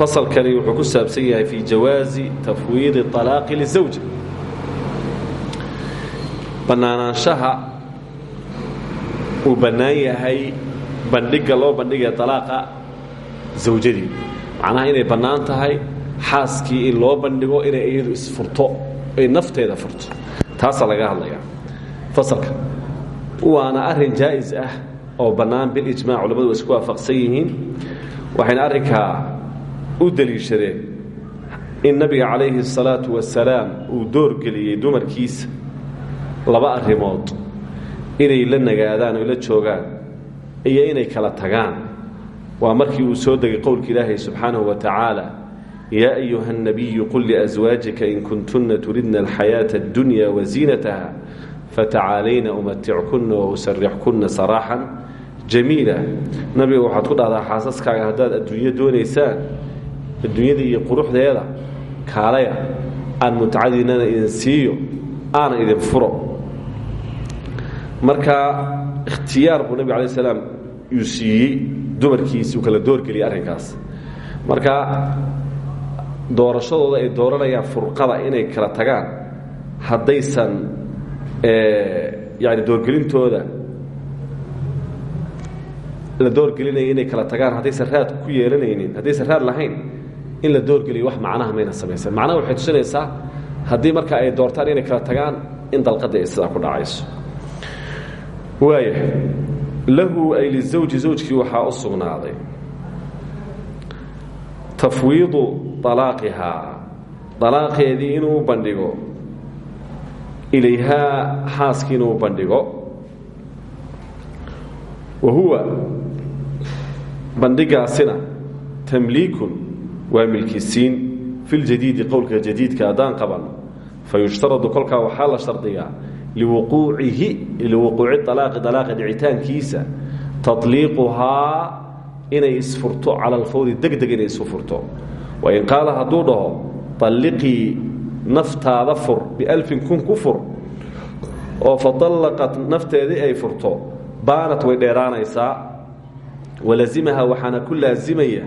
fasalkani wuxuu ku saabsan yahay fii jawaazi tafwiidi طalaaqi lizawja bannaanaanshaha uu bannaan yahay bandhigga loo bandhigaya dalaaqa zawjadii. Macnaha inay bannaan tahay xaaskii in loo bandhigo inay iyadu isfurto ay nafteeda furto. Taasaa laga hadlayaa fasalka. Waana arrin jaa'is ah oo bannaan bilijmac culamadu way isku waafaqsan yihiin. Waxayna arrinkaa u deliishadeen in nabiga calayhi الsalaatu wasalaam uu doorgeliyey dumarkiisa laba arrimood inay la nagaadaan oy la joogaan iyo inay kala tagaan waa markii uu soo degay qowlka ilaahay subxaanahu wa tacaala yaa ayuha الnabiyu qul liأswaajika in kuntunna turidna alxayaaةa اddunya waziinataha fatacaalayna umatickuna wausarixkuna saraaxan jamiila nabiga waxaad ku dhahdaa xaasaskaaga haddaad adduunyo doonaysaan adduunyada iyo quruxdeeda kaalaya aan mutcadiinana idin siiyo aana idin furo. Marka ikhtiyaar buu nabig alay slam uu siiyey dumarkiisi uu kala doorgeliyay arrinkaas. Marka doorashadooda ay dooranayaan furqada inay kala tagaan haddaysan yani doorgelintooda la doorgelinaya inay kala tagaan haddaysan raad ku yeelanaynin haddaysan raad lahayn in la doorgeliyo wax macnaha mayna samaysan. Macnaha waxay tusinaysaa haddii marka ay doortaan inay kala tagaan in dalqadii ay sidaa ku dhacayso waaya lahu ay lizawji zawjkii waxaa u sugnaaday. Tafwiidu alaaqihaa alaaqeedii inuu bandhigo ilayhaa xaaskii bandhigo. Wa huwa bandhigaasina tamliikun waa milkisiin filjadiidi qowlka jadiidka haddaan qabanno fa yushtaradu kolkaa waxaa la shardigaa liwuquucihi liwuquuci alaaqi alaaqa dhicitaankiisa tatliiquhaa inay isfurto cala alfawdi degdeg inay isu furto. Wain qaala hadduu dhaho alliqii naftaada fur bialfin kun ku fur oo fa allaqat nafteedii ay furto baanat way dheeraanaysaa walazimahaa waxaana ku laasimaya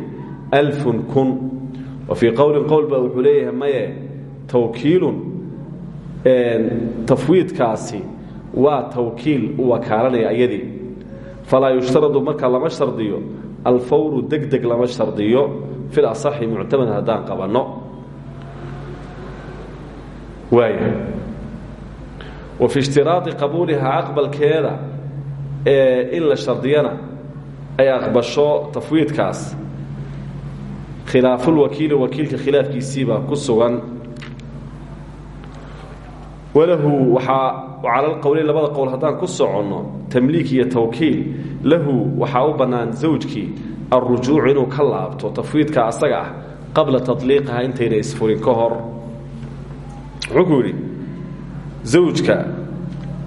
alfun kun wa fii qowlin qowl baa wuxuu leeyahay maye tawkiilun tafwiidkaasi waa tawkiil u wakaalanaya ayadii falaa yushtaradu marka lama shardiyo alfawru deg deg lama shardiyo fil asaxi muctamad haddaan qabanno. Waaya wa fi ishtiraadi qabuulihaa aqbalkeeda in la shardiyana ay aqbasho khilaafulwakiili wakiilka khilaafkiisiibaa ku sugan. Walahu waxaa cala lqowleyn labada qowl haddaan ku soconno tamliik iyo tawkiil lahu waxaa u bannaan zawjkii alrujuucu inuu ka laabto tafwiidka asaga ah qabla taطliiqiha intayna isfurin ka hor. Wuxuu zawjka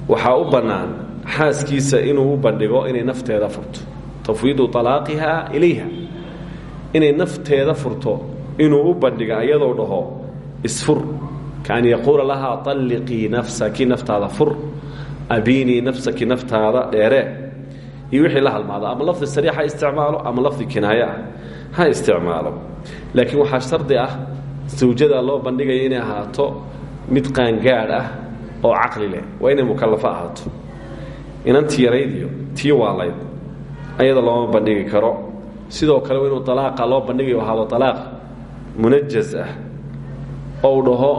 waxaa u bannaan xaaskiisa inuu u bandhigo inay nafteeda furto tafwiidu alaaqiha ilayha inay nafteeda furto inuu u bandhiga iyadoo dhaho isfur kaan yaquula lahaa alliqii nafsaki naftaada fur abiinii nafsaki naftaada dheeree iyo wixii la halmaado ama lafdi sariix isticmaalo ama lafdi kinaaye ah ha isticmaalo. Laakiin waxaa shardi ah sawjada loo bandhigaya inay ahaato mid qaangaadh ah oo caqli leh waa inay mukallafo ahaato. Inantii yarayd iyo tii waalayd ayada looma bandhigi karo sidoo kale inuu alaaqa loo bandhigayo ahaado alaaq munajaz ah. Ou dhaho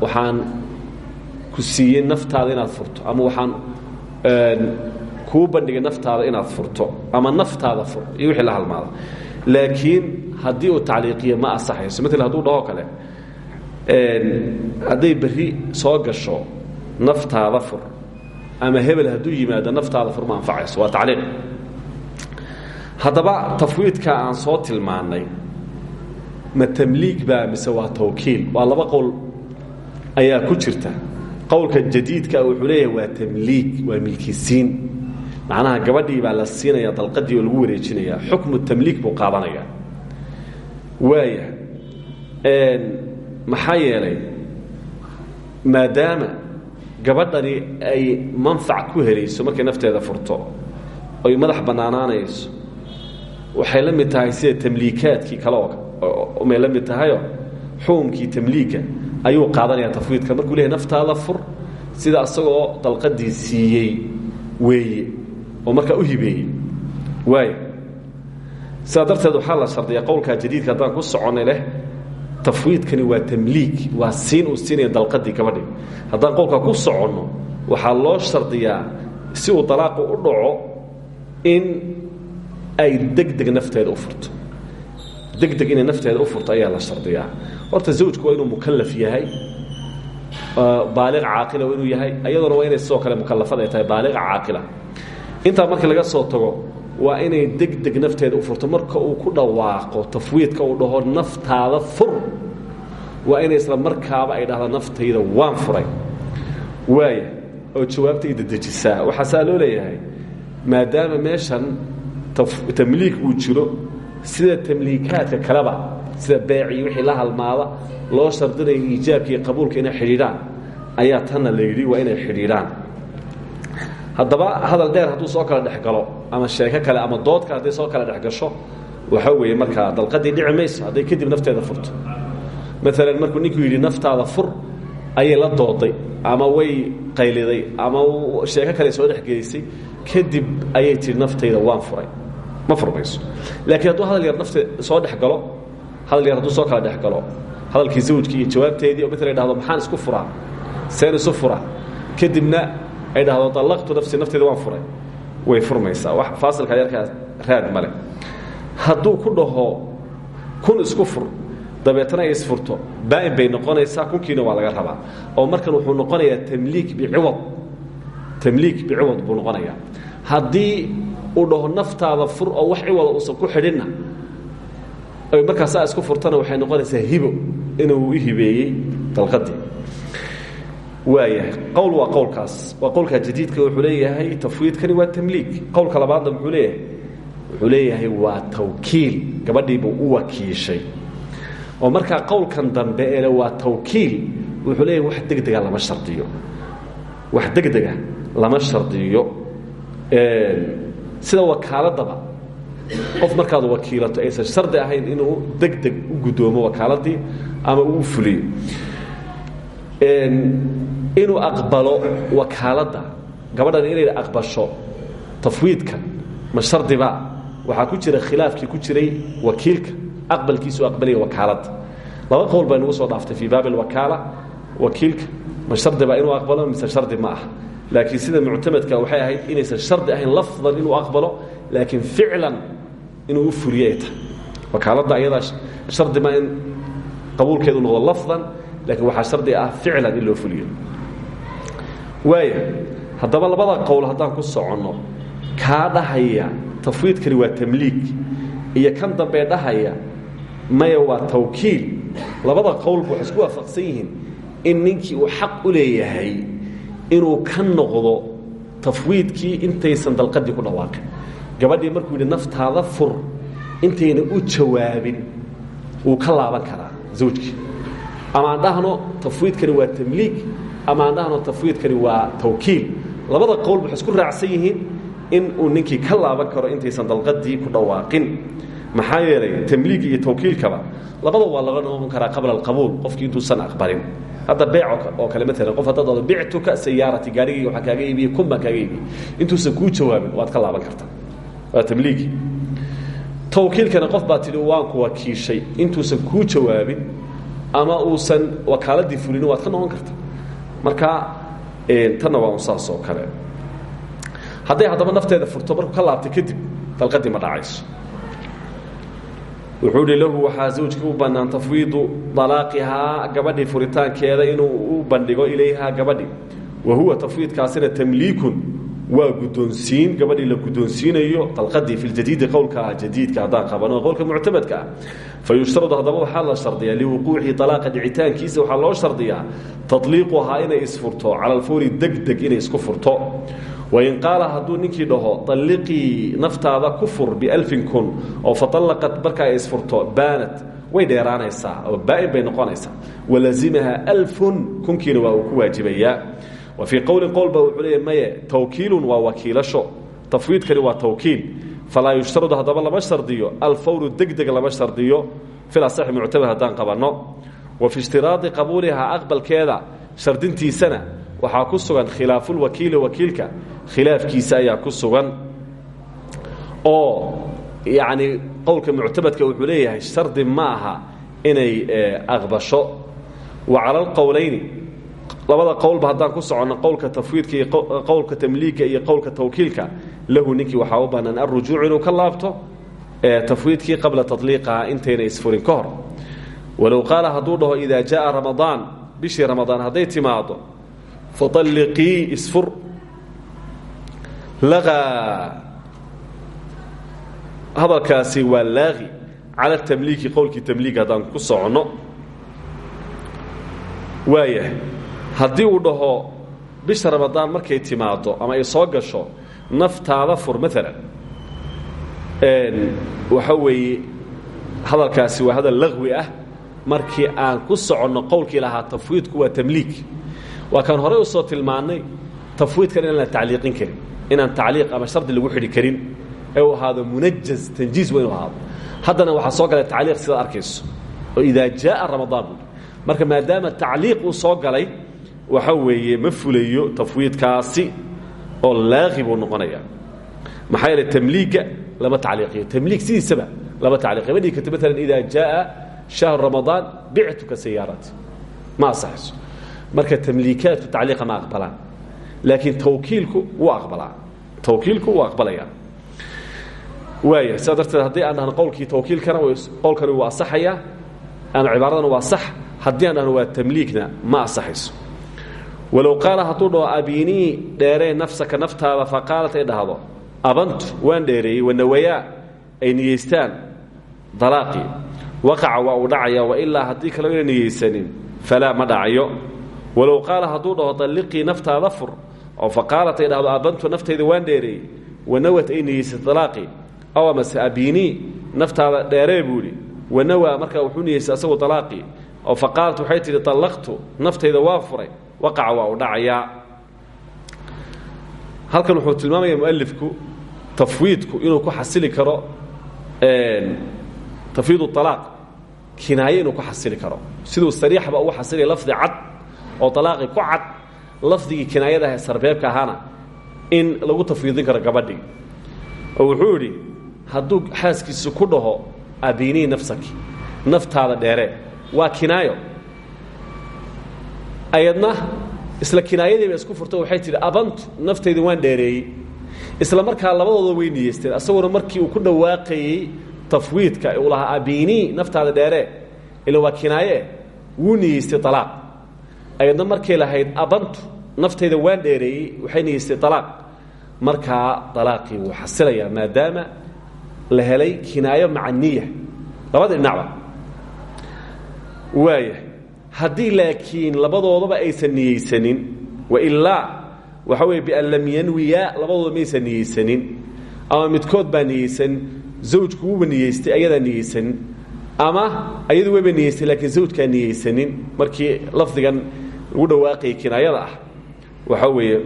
waxaan ku siiyey naftaada inaad furto. Ama waxaan kuu bandhigay naftaada inaad furto. Ama naftaada fur iyo wixii la halmaada laakiin haddii uu tacliiqiyo ma asaxayso maala haduu dhaho kale hadday berri soo gasho naftaada fur. Ama hebel hadduu yimaado naftaada fur ma anfacayso. Waa tacliiq haddaba tafwiidka aan soo tilmaannay ma tamliig baa mise waa tawkiil? Waa laba qowl ayaa ku jirta. Qowlka jadiidka wuxuu leeyahay waa tamliig waa milkisiin macnaha gabadhii baa la siinaya dalqadii oo lagu wareejinaya xukmu tamliig buu qaadanaya waaya maxaa yeelay maadaama gabadhani ay manfac ku helayso markay nafteeda furto oy madax bannaanaanayso waxay la mid tahay sida tamliikaadkii kale oo may la mid tahayo xukumkii tamliiga ayuu qaadanaya tafwiidka. Markuu leeyahy naftaada fur sida asagoo dalqadii siiyey weeye oo markaa u hibeeyey. Waaya sidaa darteed la shardiya qowlkaa jadiidka haddaan ku soconnay leh tafwiidkani waa tamliig waa siin uu siinaya dalqadii gabadhii. Haddaan qowlkaa ku soconno waxaa loo shardiyaa si uu dalaaqu u dhaco in ay degdeg nafteeda u furto. Degdeg inay nafteeda u furto ayaa la shardiyaa. Horta zawjku waa inuu mukallaf yahay baaliq caaqila waa yahay iyaduna waa inay sidoo kale mukallafad ay tahay baaliqa caaqila. Intaa markii laga soo tago waa inay degdeg nafteeda u furto. Marka uu ku dhawaaqo tafwiidka uu dhaho naftaada fur. Waa inay isla markaaba ay dhahda naftayda waan furay. Waaya oo jawaabtayda dejisaa. Waxaa saa loo leeyahay maadaama meeshan tamliig uu jiro sida tamliikaadka kaleba sida beecii wixii la halmaada loo shardinaya iijaabka qabuulka inay xidhiidhaan ayaa tanna la yidhi waa inay xidhiidhaan. Haddaba hadal dheer hadduu soo kala dhex galo ama sheeko kale ama dood kale hadday soo kala dhex gasho waxaa weeye markaa dalqadii dhici mayso kadib nafteeda furto. Maalan markuu ninkuu yidhi naftaada fur ayay la dooday ama way qayliday ama sheeko kale soo dhexgelisay kadib ayay tihi naftayda waan furay ma furmayso. Laakiin hadduu hadal yar nafte soo dhex galo hadal yar hadduu soo kala dhex galo hadalkii zawjkii iyo jawaabteedii oo maalan dhahdo maxaan isku furaa? Seen isu furaa kadibna ay dhahdo allaqtu nafsi nafteeda waan furay. Way furmaysaa. Wax faasilka yarkaa raad male hadduu ku dhaho kun isku fur dabeetana ay isfurto. Baa'in bay noqonaysaa kunkiina waa laga rabaa. Oo markan wuxuu noqonayaa tamliik biciwad tamliik biciwad buu noqonayaa. Haddii uu dhaho naftaada fur oo wax ciwada uusan ku xidhinna. Ay markaasaa isku furtana waxay noqonaysaa hibo inuu u hibeeyey dalqadii waayahay qowl waa qowlkaas. Waa qowlkaa jadiidka wuxuu leeyahay tafwiidkani waa tamliig. Qowlka labaadna muxuu leeyahay wuxuu leeyahay waa tawkiil. Gabadhiibuu u wakiishay. Oo markaa qowlkan dambe ele waa tawkiil wuxuu leeyahay wax degdega lama shardiyo. Wax degdega lama shardiyo sida wakaaladaba. Qof markaad wakiilato aysan shardi ahayn inuu degdeg u guddoomo wakaaladii ama uu fuliyo. Inuu aqbalo wakaaladda gabadhan inay aqbasho tafwiidka ma shardiba. Waxaa ku jira khilaafkii ku jiray wakiilka aqbalkiisu aqbalaya wakaaladda laba qowl baa soo dhaaftay fii baabi alwakaala wakiilka. Ma shardiba inuu aqbalo mise shardi ma ah laakiin sida muctamadka waxay ahayd inaysan shardi ahayn lafdan inuu aqbalo laakiin ficlan inuu u wakaaladda ayadaa shardi ma in qabuulkeedu noqdo lafdan laakiin waxaa shardi ah ficlan in loo fuliyo. Waaya labada qowl haddaan ku soconno kaa dhahaya tafwiidkani waa tamliig iyo kan dambee dhahaya maya waa tawkiil. Labada qowlba waxay isku waafaqsan yihiin in ninkii uu xaq u leeyahay inuu ka noqdo tafwiidkii intaysan dalqadii ku dhawaaqin. Gabadhii markuu yidhi naftaada fur intayna u jawaabin wuu ka laaban karaa zawjkii. Ama tafwiidkani waa tamliig ama tafwiidkani waa tawkiil. Labada qowlba isku raacsan yihiin in uu ninkii ka laaban karo intaysan dalqadii ku dhawaaqin maxaa yeelay tamliig iyo tawkiilkaba labada waa laga noqon karaa qabla alqabuul qofkii intuusan aqbalin. Hadda beec oo kale maalan qof haddaad dhado bictuka sayaarati gaarigayga waxaa kaaga iibiyey kun baan kaaga iibiyey. Intuusan kuu jawaabin waad ka laaban kartaa waa tamliigi. Tawkiilkana qof baa tidhi waan ku wakiishay. Intuusan kuu jawaabin ama uusan wakaaladii fulinin waad ka noqon karta. Marka tanna waa un saas oo kale. Hadday haddaba nafteeda furto markuu ka laabtay kadib dalqadii ma dhacayso wuxuu hi lahu waxaa zawjkii u bannaan tafwiidu dalaaqihaa gabadhii furitaankeeda inuu u bandhigo ilayhaa gabadhi wa huwa tafwiidkaasina tamliikun waa guddoonsiin gabadhii la guddoonsiinayo dalqadii fi ljadiidi qowlka ah jadiidka qabano qowlka muctamadka ah. Fa yushtaradu haddaba waxaa la shardiyaa liwuquuci alaaqa dhicitaankiisa loo shardiyaa tatliiquhaa inay isfurto cala alfawri degdeg inay isku furto wain qaala hadduu ninkii dhaho alliqii naftaada ku fur bialfin kun oo faallaqat markaa ay isfurto baanat way dheeraanaysaa oo baa'in bay noqonaysaa walazimaha alfun kunkiina waa uu ku waajibayaa wa fii qowlin qowl ba wuxuu leeya maye tawkiilun waa wakiilasho tafwiidkani waa tawkiil falaa yushtaradu haddaba lama shardiyo alfawru degdeg lama shardiyo fil asaxi muctamad haddaan qabanno wa fi ishtiraadi qabuulihaa aqbalkeeda shardintiisana waxaa ku sugan khilaafulwakiili wakiilka khilaafkiisa ayaa ku sugan oo yacni qowlka muctamadka wuxuu leeyahay shardi ma inay aqbasho. Wa cala alqowlayni labada qowlba haddaan ku soconno qowlka tafwiidka iyo qowlka tamliiga iyo qowlka tawkiilka lahu ninkii waxaa u bannaan alrujuuc inuu ka laabto tafwiidkii qabla tatliiqaha intayna isfurin ka hor. Walow qaala dhaho idaa jaءa ramadaan bishii ramadaan hadday timaado faطalliqii isfur laqaa hadalkaasi waa laaqi cala tamliiki qowlkii tamliiga haddaan ku soconno waayahay haddii uu dhaho bisha ramadaan markay timaado ama ay soo gasho naftaada fur maalan waxa weeye hadalkaasi waa hadal laqwi ah markii aan ku soconno qowlkii lahaa tafwiidku waa tamliik waa kaan horey u soo tilmaannay tafwiidkan inaan la tacliiqin karin inaan tacliiq ama shardi lagu xidhi karin ee uu ahaado munajaz tanjiiz waa inu ahaado. Haddana waxaa soo galay tacliiq sidaad arkayso. Oo idaa jaaa ramadaan buui marka maadaama tacliiq uu soo galay waxa weeye ma fulayo tafwiidkaasi oo laaqi buu noqonaya. Maxaa yeele tamliiga lama tacliiqiyo. Tamliig sidiisaba lama tacliiqiyo. Ma dhigi karto maalan idaa jaaa shahru ramadaan bictuka sayaarati ma asaxayso marka tamliikaadku tacliiqa ma aqbalaan. Laakiin tawkiilku wuu aqbalaa. Tawkiilku wuu aqbalaya. Waaya sidaa darteed haddii aan dhahno qowlkii qowlkani wuu asaxayaa ama cibaaradana waa sax haddii aan waa tamliigna ma asaxayso. Walow qaala hadduu dhaho abinii dheeree nafsaka naftaada faqaalat ay dhahdo abantu waan dheereeyey wanawayaa ay niyeystaan dalaaqii. Waqaca waa uu dhacaya wailaa haddii kale ayna niyeysanin falaa walow qaala hadduu dhaho dalliqii naftaada fur oo faqaalat ay dhahdo abantu naftayda waan dheereeyey wanawat ay niyeysay aw amase abinii naftaada dheeree buu idhi markaa wuxuu niyeystay asagu dalaaqii oo faqaalat waxay tidhi dallaqtu naftayda furay waqaca waa uu dhacayaa halkan wuxuu tilmaamaya mualifku tafwiidku inuu ku xasili karo tafwiid alaaq kinaaye inuu ku xasili karo. Siduu sariixba ugu xasilaya lafdi oo alaaqi ku cad lafdigii kinaayadaha sarbeebka ahaana in lagu tafwiidin karo gabadhii. Oo wuxuu idhi hadduu xaaskiisu ku dhaho abinii nafsaki. Naftaada dheeree waa kinaayo. Ayadna isla kinaayadiiba isku furto waxay tidhi abantu naftayda waan dheereeyey. Isla markaa labadooda way niyeysteen asaguna markii uu ku dhawaaqayey tafwiidka uu lahaa abinii naftaada dheeree ila waa kinaaye wuu niyeystay alaaq ayadna markay lahayd abantu naftayda waan dheereeyey waxay niyeystay alaaq markaa alaaqii wuu xasilayaa maadaama la helay kinaayo maca niya labada dhinacba waaya haddii laakiin labadoodaba aysan niyeysanin wailaa waxa weye bian lam yanwiyaa labadooda maysan niyeysanin ama midkood baa niyeysan zawjku wuuba niyeystay ayadaa niyeysanin ama ayadu wayba niyeystay laakiin zawjkaa niyeysanin. Markii lafdigan lagu dhawaaqayay kinaayada ah. Waxa weeye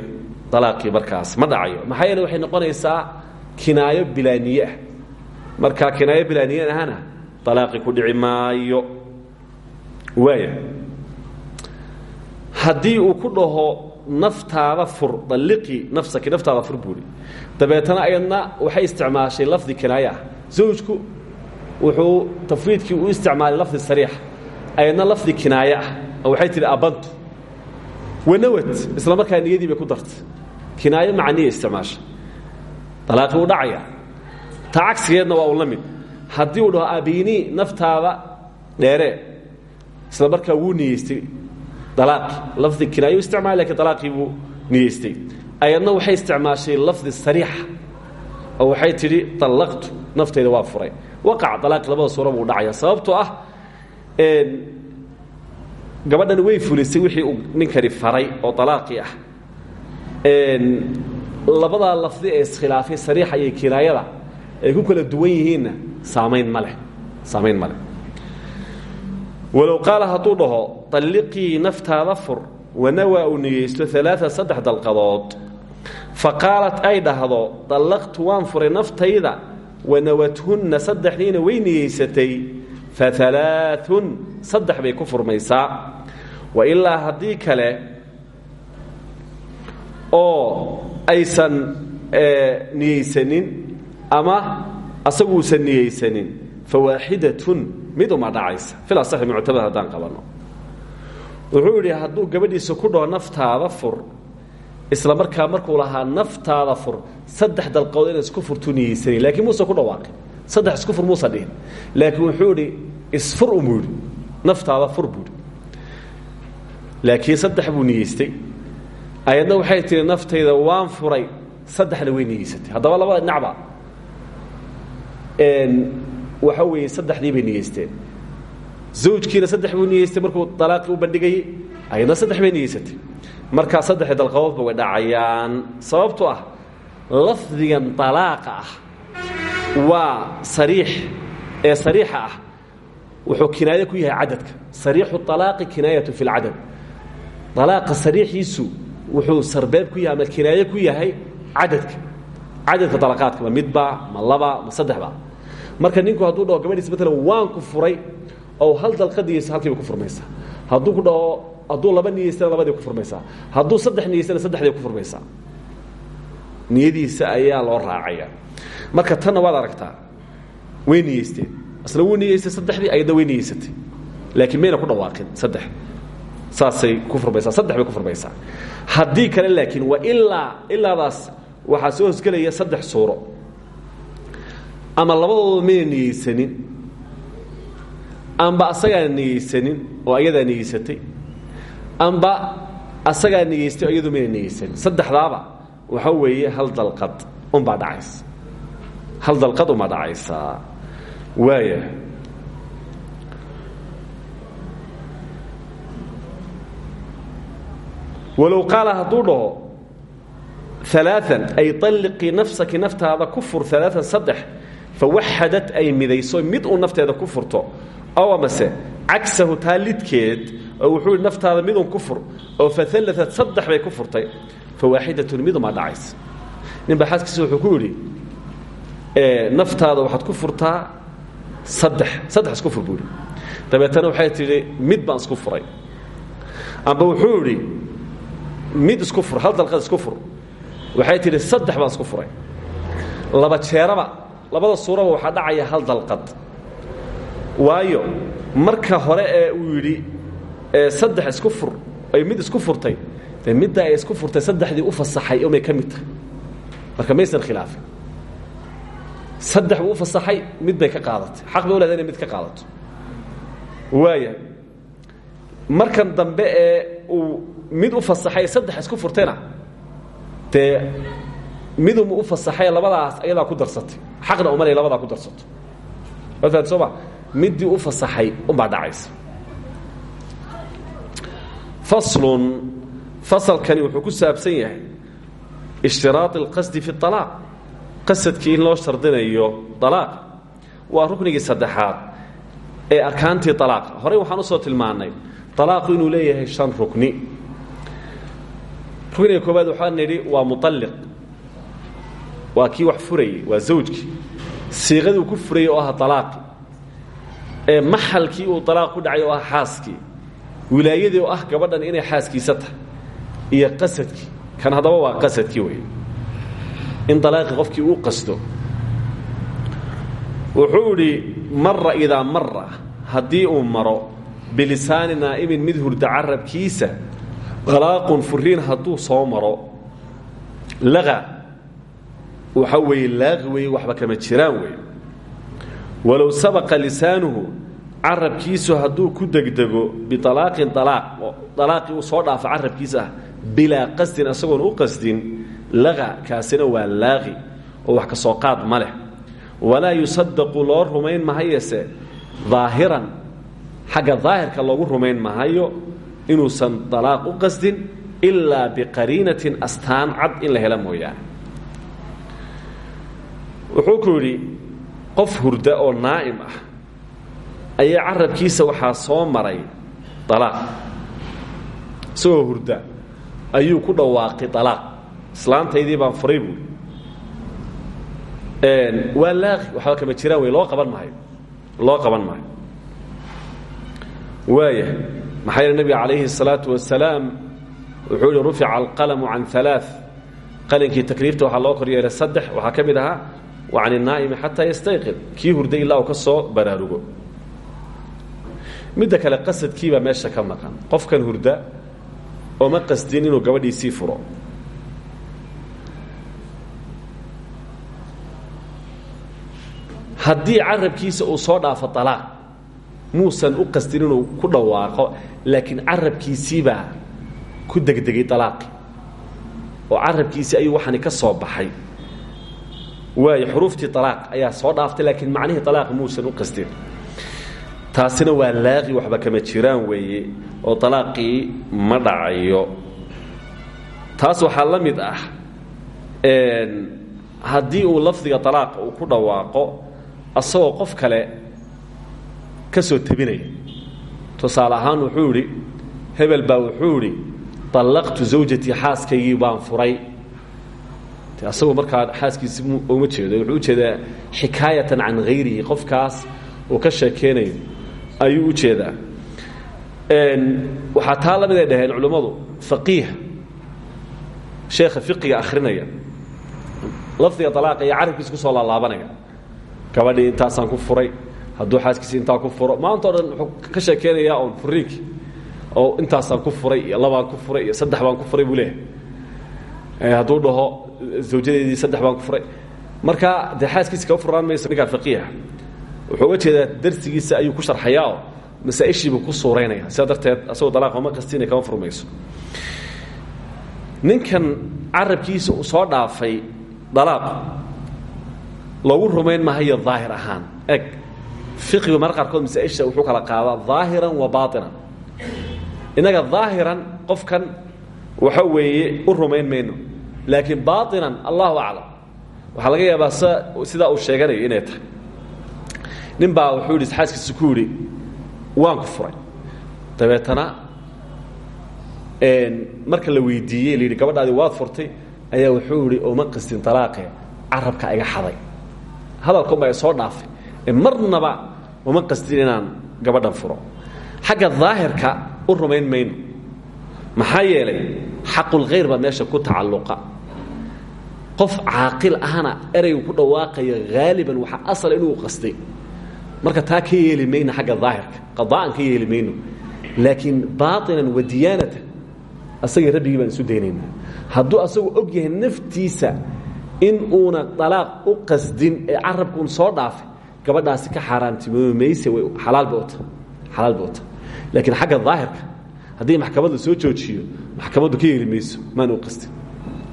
alaaqii markaas ma dhacayo. Maxaa yeele waxay noqonaysaa kinaayo bilaaniye ah. Markaa kinaayo bilaaniye ahana alaaqi ku dhici maayo. Waaya haddii uu ku dhaho naftaada fur dalliqii nafsaki naftaada fur buuri dabeetana ayadna waxay isticmaashay lafdi kinaaye ah. Zawjku wuxuu tafwiidkii u isticmaalay lafdi sariix ayadna lafdi kinaaye ah. Oo waxay tihi abantu wanawad isla markaa niyadii bay ku dartay. Kinaayo maca niya isticmaasha alaaqii u dhacaya. Ta cagsigeedna waa uu la mid haddii uu dhaho abinii naftaada dheeree isla markaa wuu niyeystay alaaqi lafdi kinaayo isticmaal lakiin alaaqii buu niyeystay ayadna waxay isticmaashay lafdi sariixa oo waxay tidhi allaqtu naftayda waa furay. Waqac alaaq labada suuraba u dhacaya. Sababtoo ah gabadhani way fulisay wixii uu faray oo alaaqii ah. Labadaa lafdi ee iskhilaafay sariixa iyo kinaayada ay ku kala duwan yihiinna saamayn ma leh saamayn ma leh. Walow qaala hadduu dhaho alliqii naftaada fur wanawaa uu niyeysto alaaa saddex fa qaalat ay dhahdo dallaqtu waan furay naftayda wanawathunna saddexdiina way niyeysatay fa alaaun saddex bay ku furmaysaa. Wa ilaa haddii kale oo aysan niyeysanin ama asaguusan niyeysanin fa waaxidatun mid uma dhacaysa. Fil asaxi muctamad haddaan qabanno wuxuu yidhi hadduu gabadhiisa ku dhaho naftaada fur isla markaa markuu lahaa naftaada fur saddex dalqood inaad isku furtuu niyeysanin. Laakiin muuse ku dhawaaqin. Saddex isku fur muusa dhihin. Laakiin wuxuu idhi isfur umuu naftaada fur buu yidhi laakiin saddex buu niyeystay ayadna waxay tihi naftayda waan furay saddexna way niyeysatay haddaba labada dhinacba waxa weeye saddexdii bay niyeysteen zawjkiina saddex buu niyeystay markuu dalaaqii u bandhigayey ayadna saddex bay niyeysatay markaa saddexii dalqadoodba way dhacayaan. Sababto ah lafdigan dalaaqa ah waa sariix ee sariixa ah wuxuu kinaayo ku yahay cadadka. Sariixu alaaqi kinaayatu fi lcadad alaaqa sariixiisu wuxuu sarbeeb ku yahay ama kinaayo ku yahay cadadka. Cadadka dalaqaadka ma midba ma laba ma saddexba. Marka ninku hadduu dhaho gabadhiisa maalan waan ku furay oo hal dalqadiisa halkiiba ku furmaysaa hadduu ku dhaho hadduu laba niyeystana labadii ku furmaysaa hadduu saddex niyeystana saddexday ku furmaysaa niyadiisa ayaa loo raacaya. Marka tanna waad aragtaa way niyeysteen asna wuu niyeystay saddexdii ayadna way niyeysatay. Laakiin mayna ku dhawaaqin saddex. Saasay ku furmaysaa saddex bay ku furmaysaa. Haddii kale laakiin waa ilaa ilaadaas waxaa soo hosgelaya saddex suuro. Ama labadooda mayna amba asagaa niyeysanin oo ayadaa niyeysatay amba asagaa niyeystay oo iyadu saddexdaaba waxa weeye hal dalqad unbaa dhacaysa. Hal dalqad unbaa dhacaysaa waaya walow qaala hadduu dhaho ay alliqii nafsaki naftaada ku fur aaaan saddex fawaxadad ay midayso mid uu nafteeda ku furto ow amase cagsahu taa wuxuu naftaada midun ku fur oo faalaat saddex bay ku furtay fawaaxidatun midumaa dhacaysa. Ninbaa xaaskiisa wuxuu ku yidhi naftaada waxaad ku furtaa saddex saddex isku fur buu yidhi. Dabeetana waxay tidhi mid baan isku furay. Amba wuxuu idhi mid isku fur hal dalqad isku fur. Waxay tidhi saddex baan isku furay. Laba jeeraba labada suuraba waxaa dhacaya hal dalqad. Waayo marka hore ee uu yidhi saddex isku fur ay mid isku furtay. Dee midda ay isku furtay saddexdii u fasaxay umay ka mid marka maysan khilaafin saddex buu fasaxay mid bay ka qaadatay xaq bay u leeday mid ka qaadato. Waayahay markan dambe ee uu mid u fasaxay saddex isku furtayna dee miduma u fasaxay labadaas ayadaa ku darsatay. Xaqna umalay labadaa ku darsato. Waad sooma middii u fasaxay unbaa dhacaysa. Faslun fasalkani wuxuu ku saabsan yahay ishtiraad alqasdi fi اطalaaq qasadkii in loo shardinayo alaaq waa ruknigii saddexaad ee arkaantii alaaqa horey waxaan u soo tilmaannay alaaqu inuu leeyahay shan rukni. Rukniga koobaad waxaan nidhi waa muطalliq waa kii wax furayey waa zawjkii siiqadii ku furayey oo ah alaaqi ee maxalkii uu alaaq ku dhacay oo ah wilaayadii oo ah gabadhan inay xaaskiisa tahay. Iyo qasadkii. Kan haddaba waa qasadkii wey in alaaqii qofkii uu qasto. Wuxuu idhi mara idaa mara uu maro bilisaani naa'imin mid hurda carabkiisa alaaqun furiin hadduu soo maro laqa waxa weeye laaqi weeye waxba kama jiraan wey walow sabaqa lisaanuhu carabkiisu hadduu ku degdego bialaaqin alaaq alaaqii uu soo dhaafo carabkiisa ah bilaa qasdin isagoon u qasdin laqa kaasina waa laaqi oo wax ka soo qaad ma leh. Walaa yusadaqu loo rumayn mahayese daahiran xagga daahirka loogu rumayn mahayo inuusan dalaaq u qasdin ilaa biqariinatin astaan cad in la helo mooyaane. Wuxuu ku qof hurda oo naa'im ah ayaa carabkiisa waxaa soo maray dalaaq. Isagoo hurda ayuu ku dhawaaqay dalaaq islaantaydii baan furay buui waa laaqi waxba kama jiraan wey loo qaban maayo loo qaban maayo waaya maxaa yeele nebiga calayhi الsalaaةu wasalaam wuxuu yihi rufica alqalamu can ثalaaث qalinkii takliifta waxaa loo kor yeelay saddex waxaa ka mid ahaa wa can الnaa'imi xataa yastayqid kii hurday ilaa uu ka soo baraarugo midda kale qasadkiibaa meesha ka maqan qofkan hurda oo ma qasdin inuu gabadhiisii furo Haddii carabkiisa uu soo dhaafo alaaq muusan u qasdin inuu ku dhawaaqo laakiin carabkiisiibaa ku degdegay alaaqi oo carabkiisii ayuu waxaani ka soo baxay. Waayo xuruuftii alaaq ayaa soo dhaaftay laakiin macnihii alaaq muusan u qasdin taasina waa laaqi waxba kama jiraan weeye oo alaaqii ma dhacayo. Taas waxaa la mid ah haddii uu lafdiga alaaqa uu ku dhawaaqo asagoo qof kale ka soo tebinaya. Tusaale ahaan wuxuu idhi hebel baa wuxuu idhi allaqtu zawjatii xaaskaygii baan furay. Asagoo markaa xaaskiisi uma jeedo. Wuxuu u jeedaa xikaayatan can hayrihi qofkaas uu ka sheekeynayo ayuu u jeedaa. Waxaa taa la mid ay dhaheen culimmadu faqiih. Sheekha fiqiga akhrinaya. Lafdiga alaaqa iyo carabkiisa ku soo laalaabanaya gabadhii intaasaan ku furay hadduu xaaskiisi intaa ku furo maanta o dhan wuxuu ka sheekeynayaa oon furiinki oo intaasaan ku furay iyo ku furay iyo saddex baan ku furay buu leeyahay. Hadduu dhaho zawjadeedii saddex baan ku furay. Marka dee xaaskiisi kama furaan mayso ninkaa faqiiha wuxuu uga darsigiisa ayuu ku sharxayaa oo masaa-ishiibuu ku suuraynaya sidaa darteed asagoo dalaaq oma qastina kama furmayso ninkan carabkiisa soo dhaafay dalaaq loogu rumayn mahayo daahir ahaan. Eg fiqigu mar qaarkood masaaisha wuxuu kala qaadaa daahiran wa baainan innaga daahiran qofkan waxa weeye u rumayn mayno. Laakiin baainan allahu aclam. Waxaa laga yaabaa sidaa uu sheeganayo inay tahay. Nin baa wuxuu yidhi xaaskiisa ku yidhi waan ku furay. Dabeetana marka la weydiiyey layidhi gabadhaadii waad furtay ayaa wuxuu yidhi ooma qastin alaaqe carabka iga xaday hadalkunba ay soo dhaafay. Marnaba uma qastin inaan gabadhan furo. Xagga daahirka u rumayn mayno. Maxaa yeelay xaqulkhayr baa meesha ku tacalluqa. Qof caaqil ahana ereygu ku dhawaaqaya haaliban waxaa asal inuu qastay marka taa ka yeeli mayno xagga daahirka qada'an ka yeeli mayno. Laakiin baainan wa diyaanatan asagii rabbigii baan isu daynaynaa hadduu asagu og yahay naftiisa in uuna dalaaq u qasdin ee carabkuun soo dhaafay gabadhaasi ka xaaraantimoomi mayse way alaal bay uta xalaal bay uta laakiin xagga daahirka haddii maxkamad soo joojiyo maxkamaddu ka yeeli mayso maan u qasdin.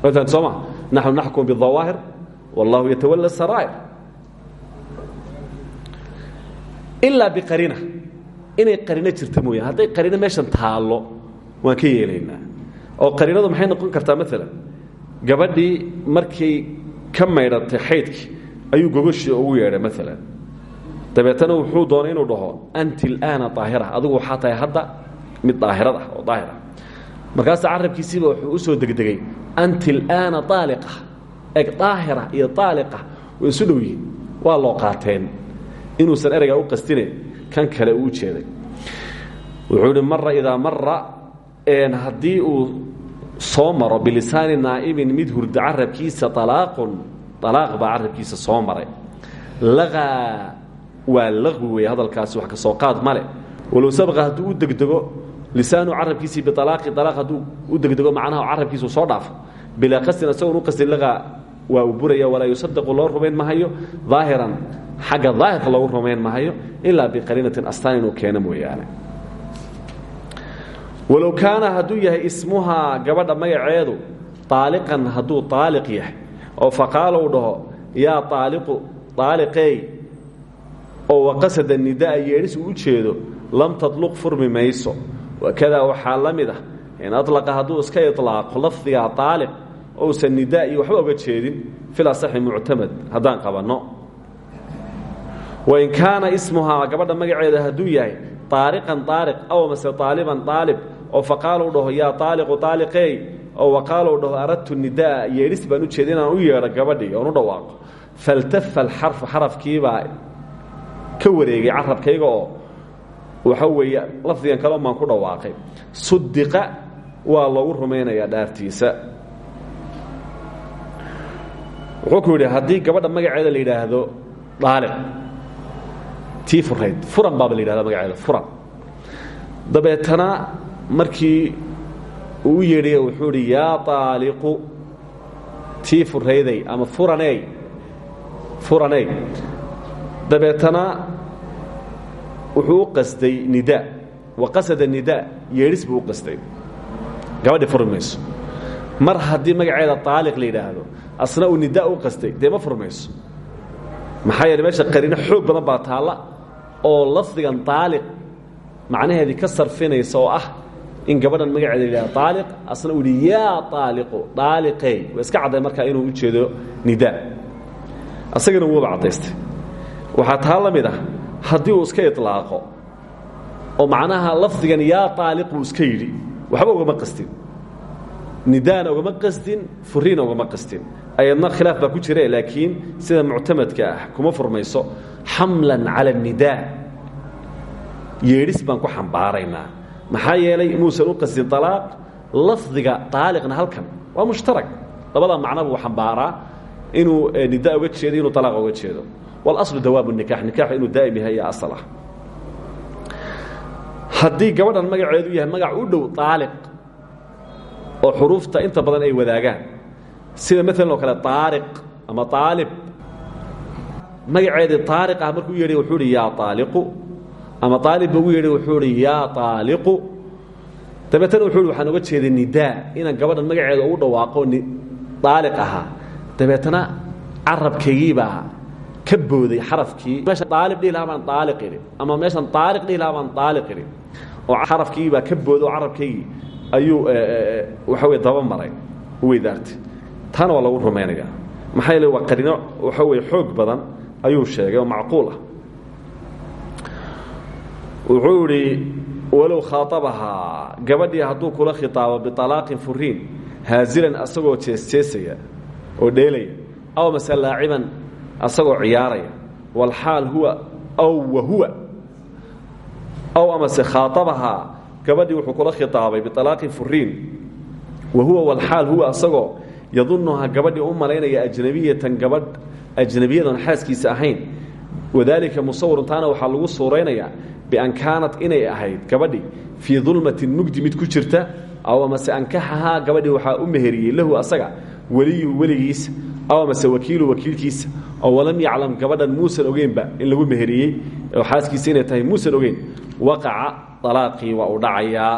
Atan soo ma? Naxnu naxkum bidawaahir wallahu yatawala saraa'ir. Ilaa biqarina inay qarino jirta mooyaan hadday qarino meeshan taallo waan ka yeelaynaa. Oo qarinadu maxay noqon kartaa? Maalan gabadhii markay ka maydhatay xaydkii ayuu gogoshii ugu yeedhay maalan dabeetana wuxuu doonay inuu dhaho anti alaana daahira adigu waxaa tahay hadda mid daahirad ah oo daahir ah markaasa wuxuu u soo degdegay anti alaana aaliqa eg daahira iyo aaliqa way isu dhow waa loo qaateen. Inuusan ereygaa u qastine kan kale uu jeeday. Wuxuu ihi mara idaa mara haddii uu soo maro bilisaani naa'imin mid hurda carabkiisa alaaqun alaaq baa carabkiisa soo maray. Laqaa waa laqwi wey hadalkaasi wax ka soo qaad male walow sabqa hadduu u degdego lisaanu carabkiisii bialaaqi alaaq hadduu u degdego macnaha carabkiisu soo dhaafo bilaa qastin isagoon u waa uu buraya walaa yusadaqu loo rumayn mahayo. Daahiran xagga daahirka loogu rumayn mahayo ilaa biqariinatin astaan inuu keeno mooyaane walow kaana hadduu yahay ismuhaa gabadha magaceedu aaliqan hadduu aaliq yahay oo faqaala u dhaho yaa aaliqu aaliqey oo waqasada nidaa yeedhis uu u jeedo lam tadluq furmi mayso. Wakadaa waxaa la mid ah in alaqa hadduu iska ilaaqo lafdiga aaliq ousan nidaa iyo waxba oga jeedin fil asaxi muctamad haddaan qabanno. Wain kaana ismuhaa gabadha magaceeda hadduu yahay aariqan aariq aw mase aaliban aalib oo faqaala u dhaho yaa aaliqu aaliqey oo waqaala u dhaho aradtu nidaa yeedhis baan u jeeda inaan u yeedho gabadhii oon u dhawaaqo. Faltafa alxarfu xarafkiibaa ka wareegay carabkayga oo waxa weeye lafdigan kale baan ku dhawaaqay. Sudiqa waa loogu rumaynayaa dhaartiisa. Wuxuu ku gabadha magaceeda la yidhaahdo daaliq tii furan baaba la yidhahda magaceeda furan. Dabeetana markii uu u yeedhaya wuxuu idhi yaa aaliqu tii ama furaney furaney dabeetana wuxuu qasday nidaa wa qasada nidaa yeedhis buu qasday. Gabadhi furi mar haddii magaceeda aaliq la asna uu nidaa u qastay dee ma yeele meesha qariino xoog badan baa taalla oo lafdigan aaliq macnaheedii ka sarfinaysa ah in gabadhan magaceeda la yidhahdo aaliq asna uu yidhi yaa aaliqu iska cadday markaa inuu u jeedo nidaa asagana wuuba caddaystay. Waxaa taa la ah uu iska ilaaqo oo macnaha lafdigan yaa aaliquu iska yidhi waxba ugama qastin nidaana ugama qastin furiina ugama qastin ayadna khilaaf baa ku jire laakiin sida muctamadka ah kuma furmayso xamlan cala الnidaa yeedhis baan ku xambaaraynaa maxaa yeelay muusan u qastin alaaq lafdiga aaliqna halkan waa mushtarag labada macno buu xambaaraa inuu nidaa uga jeedo inuu alaaq uga jeedo. Wاlaصlu dawaamu nikax nikaxu inuu daa'im yahay ayaa asal ah. Gabadhan magaceedu yahay magac u dhow aaliq oo xuruufta inta badan ay wadaagaan sida maalan kale aariq ama aalib magaceedii aariq ah markuu yeedhay wuxuu hi yaa ama aalibba ugu yeedhay wuxuu hi yaa aaliqu dabeetana wuxuu hi waxaan oga jeeday nidaa inaan gabadhan magaceeda ugu dhawaaqo aaliq ahaa dabeetana carabkaygiibaa ka booday xarafkii. Meesha aalib dhihi lahaa baan aaliq idhi ama meeshan aariq dhihi lahaa baan aaliq idhi oo xarafkiibaa ka booday oo carabkaygii ayuu waxa wey daba maray weydaartay. Taana waa lagu rumaynaya maxaa yeele waa qarino waxa weye xoog badan ayuu sheegay oo macquul ah wuxuu idhi walow khaaطabahaa gabadhii hadduu kula khitaabo biطalaaqin furiin haazilan asagoo jeesjeesaya oo dheelaya aw mase laaciban asagoo ciyaaraya wاlxaal huwa aw wahuwa aw amase khaaطabahaa gabadhii wuxuu kula khitaabay bialaaqin furiin wa huwa wlxaal huwa asagoo yadunuhaa gabadhii u malaynaya ajnabiyatan gabadh ajnabiyadan xaaskiisa ahayn wadaalika musawirun taana waxaa lagu suuraynayaa bian kaanat inay ahayd gabadhii fii dulmatin mugdi mid ku jirta aw amase ankaxahaa gabadhii waxaa u meheriyey lahu asaga weliyuhu weligiisa aw amase wakiilu wakiilkiisa oo walam yaclam gabadhan muusan ogeynba in lagu meheriyey oo xaaskiisa inay tahay muusan ogeyn waqaca alaaqii waa uu dhacayaa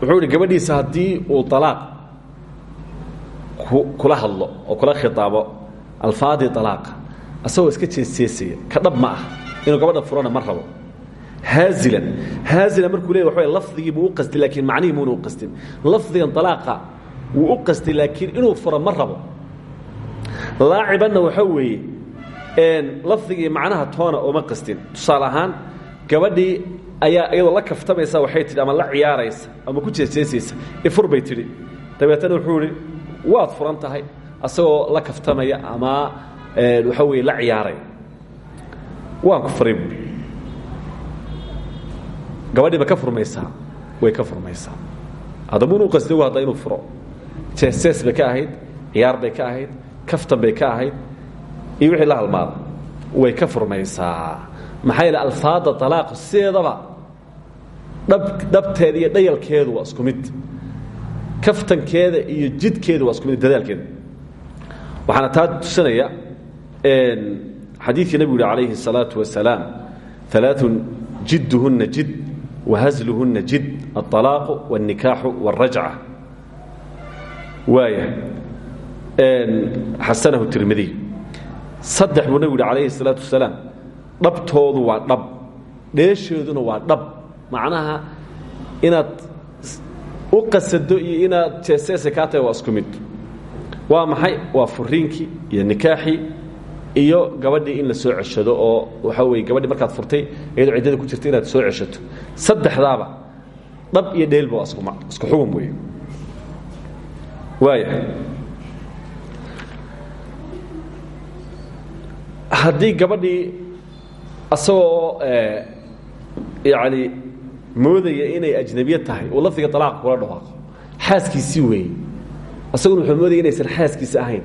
wuxuu idhi gabadhiisa haddii uu alaaq kula hadlo oo kula khitaabo alfaadii alaaqa asagoo iska jeesjeesaya ka dhab ma ah inuu gabadha furana ma rabo. Haazilan haazilan markuu leey waxa lafdigii buu u laakiin macnihii muuna u qastin. Lafdigan alaaqa wuu u qastay laakiin inuu furo ma rabo. Laacibanna waxaa weeye lafdigii macnaha toona ooma qastin. Tusaale ahaan ayaa iyadoo la kaftamaysa waxay tidhi ama la ciyaaraysa ama ku jeesjeesaysa. Ifur tidhi. Dabeetana wuxuu idhi waad furan tahay la kaftamaya ama waxa weye la ciyaaraya waan ku furay buui gabadhii ba ka furmaysaa way ka furmaysaa haddaba inuu qasdi hadda inuu furo. Jeesjees bay ka ahayd ciyaar bay ka ahayd kaftan bay ka ahayd iyo wixii la halmaada way ka furmaysaa maxaa yeele alfaada alaaqu sideedaba dhab dhabteeda iyo dhayalkeedu waa isku mid. Kaftankeeda iyo jidkeedu waa isku mid dadaalkeeda waxaana taa tusinaya xadiidkii nebigu yihi calayhi الsalaaةu wasalaam alaaثun jidduhunna jid wahasluhunna jid aalaaqu wاlnikaaxu wاlrajca waaya xasanahu tirmidiy saddex buu nabigu yidhi calayhi الsalaatu wasalaam dhabtoodu waa dhab dheeshooduna waa dhab macnaha inaad u qasado iyo inaad jeeseese kaa tahay waa isku mid waa maxay waa furiinkii iyo nikaaxii iyo gabadhii in la soo ceshado oo waxaa weye gabadhii markaad furtay iyadoo ciddada ku jirta inaad soo ceshato. Saddexdaaba dhab iyo dheelba waa isku isku xugum wey waaya haddii gabadhii asagoo yani moodaya inay ajnabiye tahay uu lafdiga alaaqa kula dhawaaqo xaaskiisii weeye. Asaguna wuxuu moodaya inaysan xaaskiisi ahayn.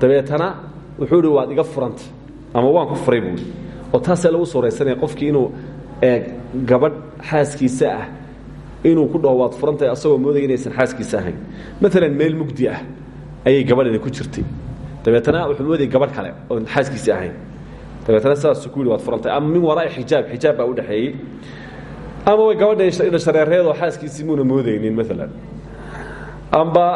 Dabeetana wuxuu hi waad iga furanta ama waan ku furay buui oo taasaa lagu suuraysanaya qofkii inuu gabadh xaaskiisa ah inuu ku dhaho waad asagoo moodaya inaysan xaaskiisa ahayn. Maalan meel mugdi ah ayay gabadhani ku jirtay. Dabeetana wuxuu moodayay gabadh kale oon xaaskiisi ahayn. Dabeetana sidaasuu ku waad furantahay ama min waraa'i xijaab xijaab baa u dhexeeyey. Ama way gabadha indhashareereedoo xaaskiisii muuna moodaynin maalan amba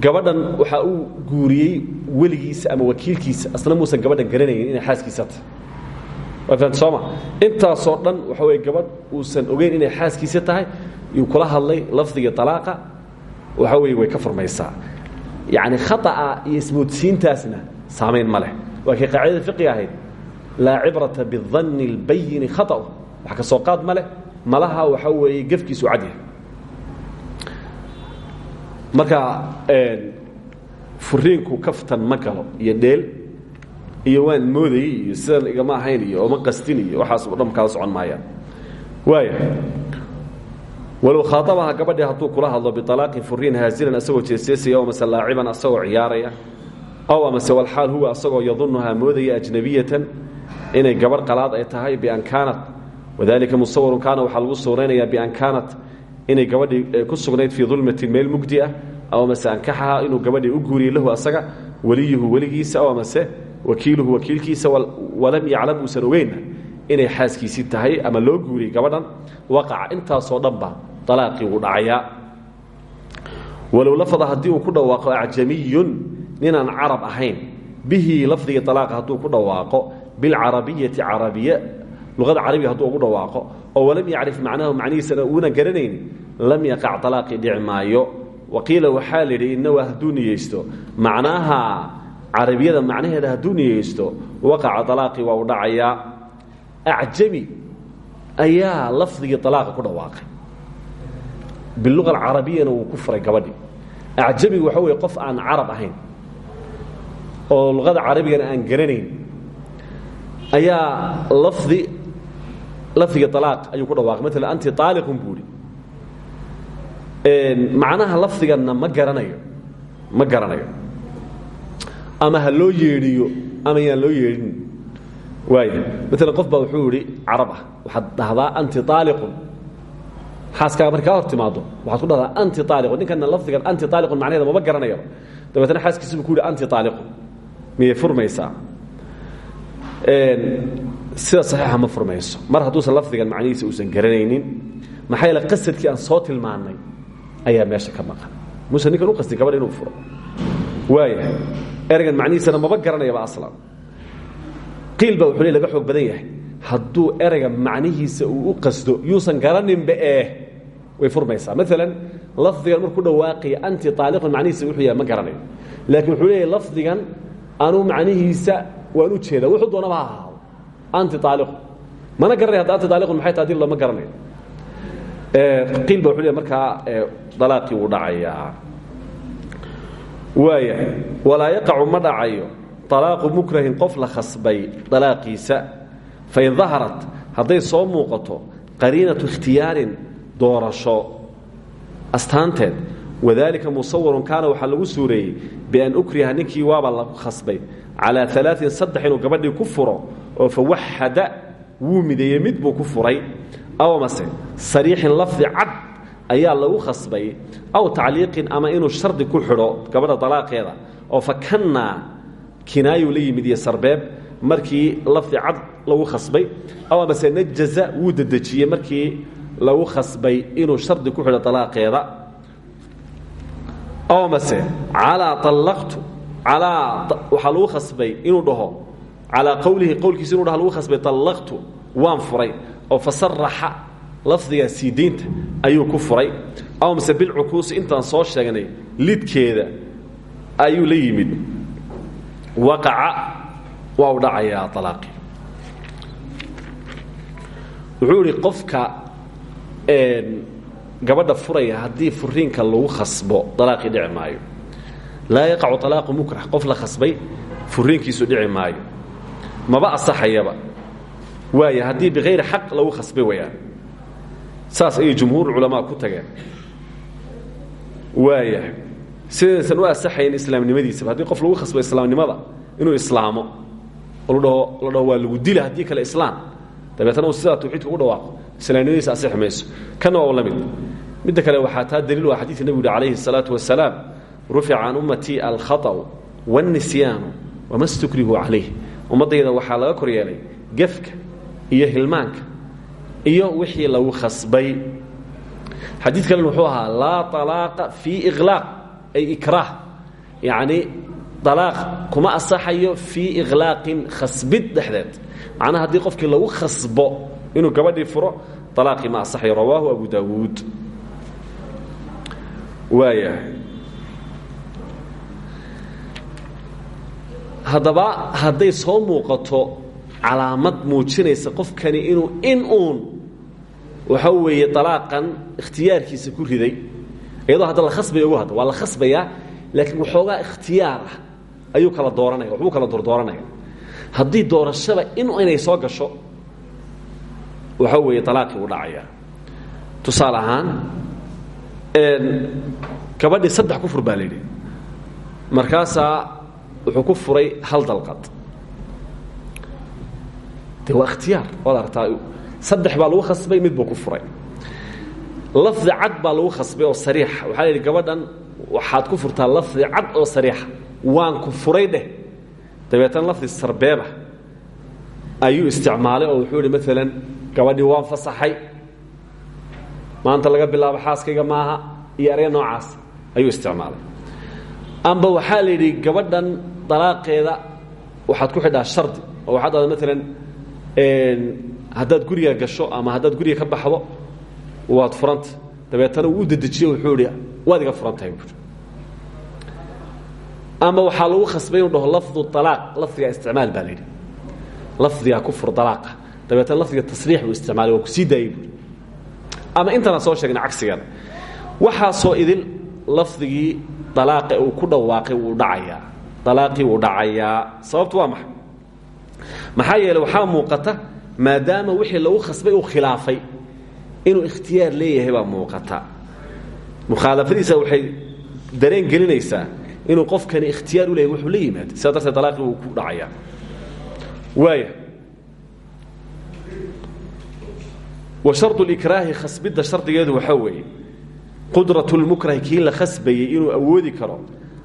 gabadhan waxaa uu guuriyey weligiisa ama wakiilkiisa asna muusan gabadhan garanaynin inay xaaskiisa tahay waa fahamta sooma intaasoo dhan waxa weye gabadh uusan ogeyn inay xaaskiisa tahay yuu kula hadlay lafdiga talaaqa waxa weye way ka furmaysaa. Yacni khata'a iyo ismoodsiintaasna saamayn ma leh. Waa kay qaacidada fiqiga ahayd laa cibrata bidanni soo qaad ma malaha waxa weeye gefkiisu cadyahay marka furiinku kaftan ma galo iyo dheel iyo waan moodayey iyo sidan igama ahayn iyo oma qastin iyo waxaas o dhan kala socon maayaan. Waaya walow khaaطabaha gabadhii hadduu kula hadlo biطalaaqi furiin haazilan asagoo jeeseesaya o mase laaciban asagoo ciyaaraya aw amase walxaal huwa asagoo yadunuhaa moodaya ajnabiyatan inay gabarh qalaad ay tahay bian kaanat wadalika musawirun kaana waxaa lagu suuraynayaa bian kaanat inay gabadhii ku sugnayd fii dulmatin meel mugdi ah aw amase ankaxaha inuu gabadhii u guuriye lahu asaga weliyuhu weligiisa aw amase wakiiluhu wakiilkiisa walam yaclam uusan inay xaaskiisii tahay ama loo guuriyey gabadhan waqaca intaasoo dhanba alaaqii wuu dhacayaa. Walow lafada haddii uu ku dhawaaqo acjamiyun ninaan carab ahayn bihi lafdiga alaaqa ku dhawaaqo bilcarabiyati carabiya luqada carabiga hadduu ugu dhawaaqo oo walam yacrif macnahu macnihiisana uuna garanayni lam yaqac alaaqii dhici maayo. Waqiila waxaa la yidhi inawa hadduu niyeysto. Macnaha carabiyada macnaheeda hadduu niyeysto waqaca alaaqii waa u dhacayaa acjami ayaa lafdigii alaaqa ku dhawaaqay. Bilua alcarabiyana wuu ku furay gabadhii acjamigu waxa weye qof aan carab ahayn oo luqada carabigana aan garanayn ayaa lafdi lafdiga alaaq ayuu ku dhawaaqay. Maala anti aaliqun buu ihi macnaha lafdiganna ma garanayo. Ma garanayo. Ama ha loo yeedhiyo ama yaan loo yeedhin. Waaya maala qof baa wuxuu yihi carab ah waxaad dhahdaa anti aaliqun xaaskaaga markaa hor timaado waxaad ku dhahdaa anti aaliqun ninkana lafdigan anti aaliqun macnaheeda mama garanayo. Dabeetna xaaskiisi buu ku yihi anti aaliqun miyay furmaysaa sida saxiixa ma furmayso. Mar hadduusan lafdigan macnihiisa uusan garanaynin maxaa yeele qasadkii aan soo tilmaannay ayaa meesha ka maqan. Muuse ninkan u qastin gabadh inuu furo. Waaya ereygan macnihiisana maba garanayaba aslan. Qiil wuxuu le laga badan yahay. Hadduu ereyga macnihiisa uu u qasdo yuusan garaninba ee way furmaysaa. Maalan lafdigan markuu dhawaaqaya anti aaliqun macnihiisa wuxuu yahay ma garanayo laakiin wuxuu leeyahay lafdigan anuu macnihiisa waan u jeedaa. Wuxuu doonaba anti aaliqun mana garanaya hadda anti aaliqun maxay tahay lama garanayo? Qiil ba wuxuu leeyahay markaa dalaaqii wuu dhacayaa. Waaya walaa yaqacu ma dhacayo alaaqu mukrahin qof la khasbay dalaaqiisa fain daharat hadday soo muuqato qariinatu ikhtiyaarin doorasho. Astaanteed wadalika musawirun kaana waxaa lagu suureeyey bian ukriha ninkii waaba lagu khasbay. Calaa alaain saddex inuu ku furo oo fawaxada wuu mideeyey mid buu ku furay. Aw mase sariixin lafdi cad ayaa lagu khasbay aw tacliiqin ama inuu shardi ku xidho gabadha dalaaqeeda oo fakannaa kinaayuu la yimid iyo sarbeeb markii lafdi cad lagu khasbay. Aw amase najaza wuu dedejiyey markii lagu khasbay inuu shardi ku xidho alaaqeeda aw amase calaa allaqtu calaa waxaa lagu khasbay inuu dhaho calaa qowlihi qowlkiisa inu dhaha lagu khasbay allaqtu waan furay oo fasaraxa lafdigaa sii daynta ayuu ku furay aw amase bilcukuusi intaan soo sheegnay lidkeeda ayuu la yimid waqaca waa u dhacayaa alaaqi wuxuu idhi qofka gabadha furaya haddii furiinka lagu khasbo alaaqii dhici maayo laa yaqacu alaaqu mukrax qof la khasbay furiinkiisu dhici maayo maba asaxayaba waaya haddii bikayri xaq lagu khasbay wayaan saas ayay jumhuur culamaa ku tageen waaya sidaysan u asaxayn islaamnimadiisaba haddii qof lagu khasbo islaamnimada inuu islaamo la dhaho la dhaho waa lagu dila haddii kale islaam dabeetna uu sidaa tawxiidka ugu dhawaaqo islaamnimadiisa asixi mayso kana waa la mid midda kale waxaa taa daliil waa xadiidka nebigu yhi calayhi الsalaatu wasalaam rufica can ummatii alkhaطأu wاlnisyaanu wama stukrihu calayh ummaddayda waxaa laga kor yeelay gefka iyo hilmaanka iyo wixii lagu khasbay. Xadiid kalena wuxuu ahaa laa طalaaqa fii iqlaaq ay ikraah yacni alaaq kuma asaxayo fii iqlaaqin khasbid dhexdeed. Macnaha haddii qofkii lagu khasbo inuu gabadhii furo alaaqii ma asaxayo rawaahu abu daawuud waayahay haddaba hadday soo muuqato calaamad muujinaysa qofkani inuu in uun waxa weeye alaaqan ikhtiyaarkiisa ku riday iyadoo hadda la ugu hadda waa la khasbayaa laakiin waxoogaa ikhtiyaar ah ayuu kala dooranaya waxbuu kala dordooranaya haddii doorashada in inay soo gasho waxa weeye alaaqii u dhacaya. Tusaale ahaan gabadhii saddex ku fur baa markaasaa wuxuu ku furay hal dalqad. De waa ikhtiyaar waad aragtaa saddex baa lagu khasbay mid buu ku furay. Lafdi cad baa lagu khasbay oo sariixa waxaa la yidhi gabadhan waxaad ku furtaa lafdi cad oo sariixa waan ku furay dheh. Dabeetana lafdi sarbeeba ayuu isticmaalay oo wuxuu ihi maalan gabadhii waan fasaxay. Maanta laga bilaabo xaaskayga maaha iyo erya noocaas ayuu isticmaalay. Amba waxaa la yidhi gabadhan dalaaqeeda waxaad ku xidhaa shardi oo waxaad dhahda maalan haddaad guriga gasho ama haddaad guriga ka baxdo waad furanta. Dabeetana wuu u dedejiye wuxuu ihi waad iga furan tahay buui ama waxaa lagu khasbay inuu dhaho lafdu alaaq lafdiga isticmaal baa la yidhi. Lafdigaa ku fur dalaaqa. Dabeetana lafdiga tasriix buu isticmaalay waa ku sii daayey buui ama intanaa soo sheegna cagsigan waxaasoo idil lafdigii dalaaqe uu ku dhawaaqay wuu dhacayaa dalaaqii wuu dhacayaa. Sababtu waa maxay? Maxaa yeele waxaa muuqata maadaama wixii lagu khasbay uu khilaafay inuu ikhtiyaar leeyahay baa muuqata. Mukhaalafadiisa waxay dareen gelinaysaa inuu qofkani ikhtiyaar u leeyahy wuxuu la yimaada. Sidaa darteed dalaaqii wuu ku dhacayaa. Waaya wa shardu likraahi khasbidda shardigeedu waxaa weeye qudraة اlmukrahi kii la khasbayey inuu awoodi karo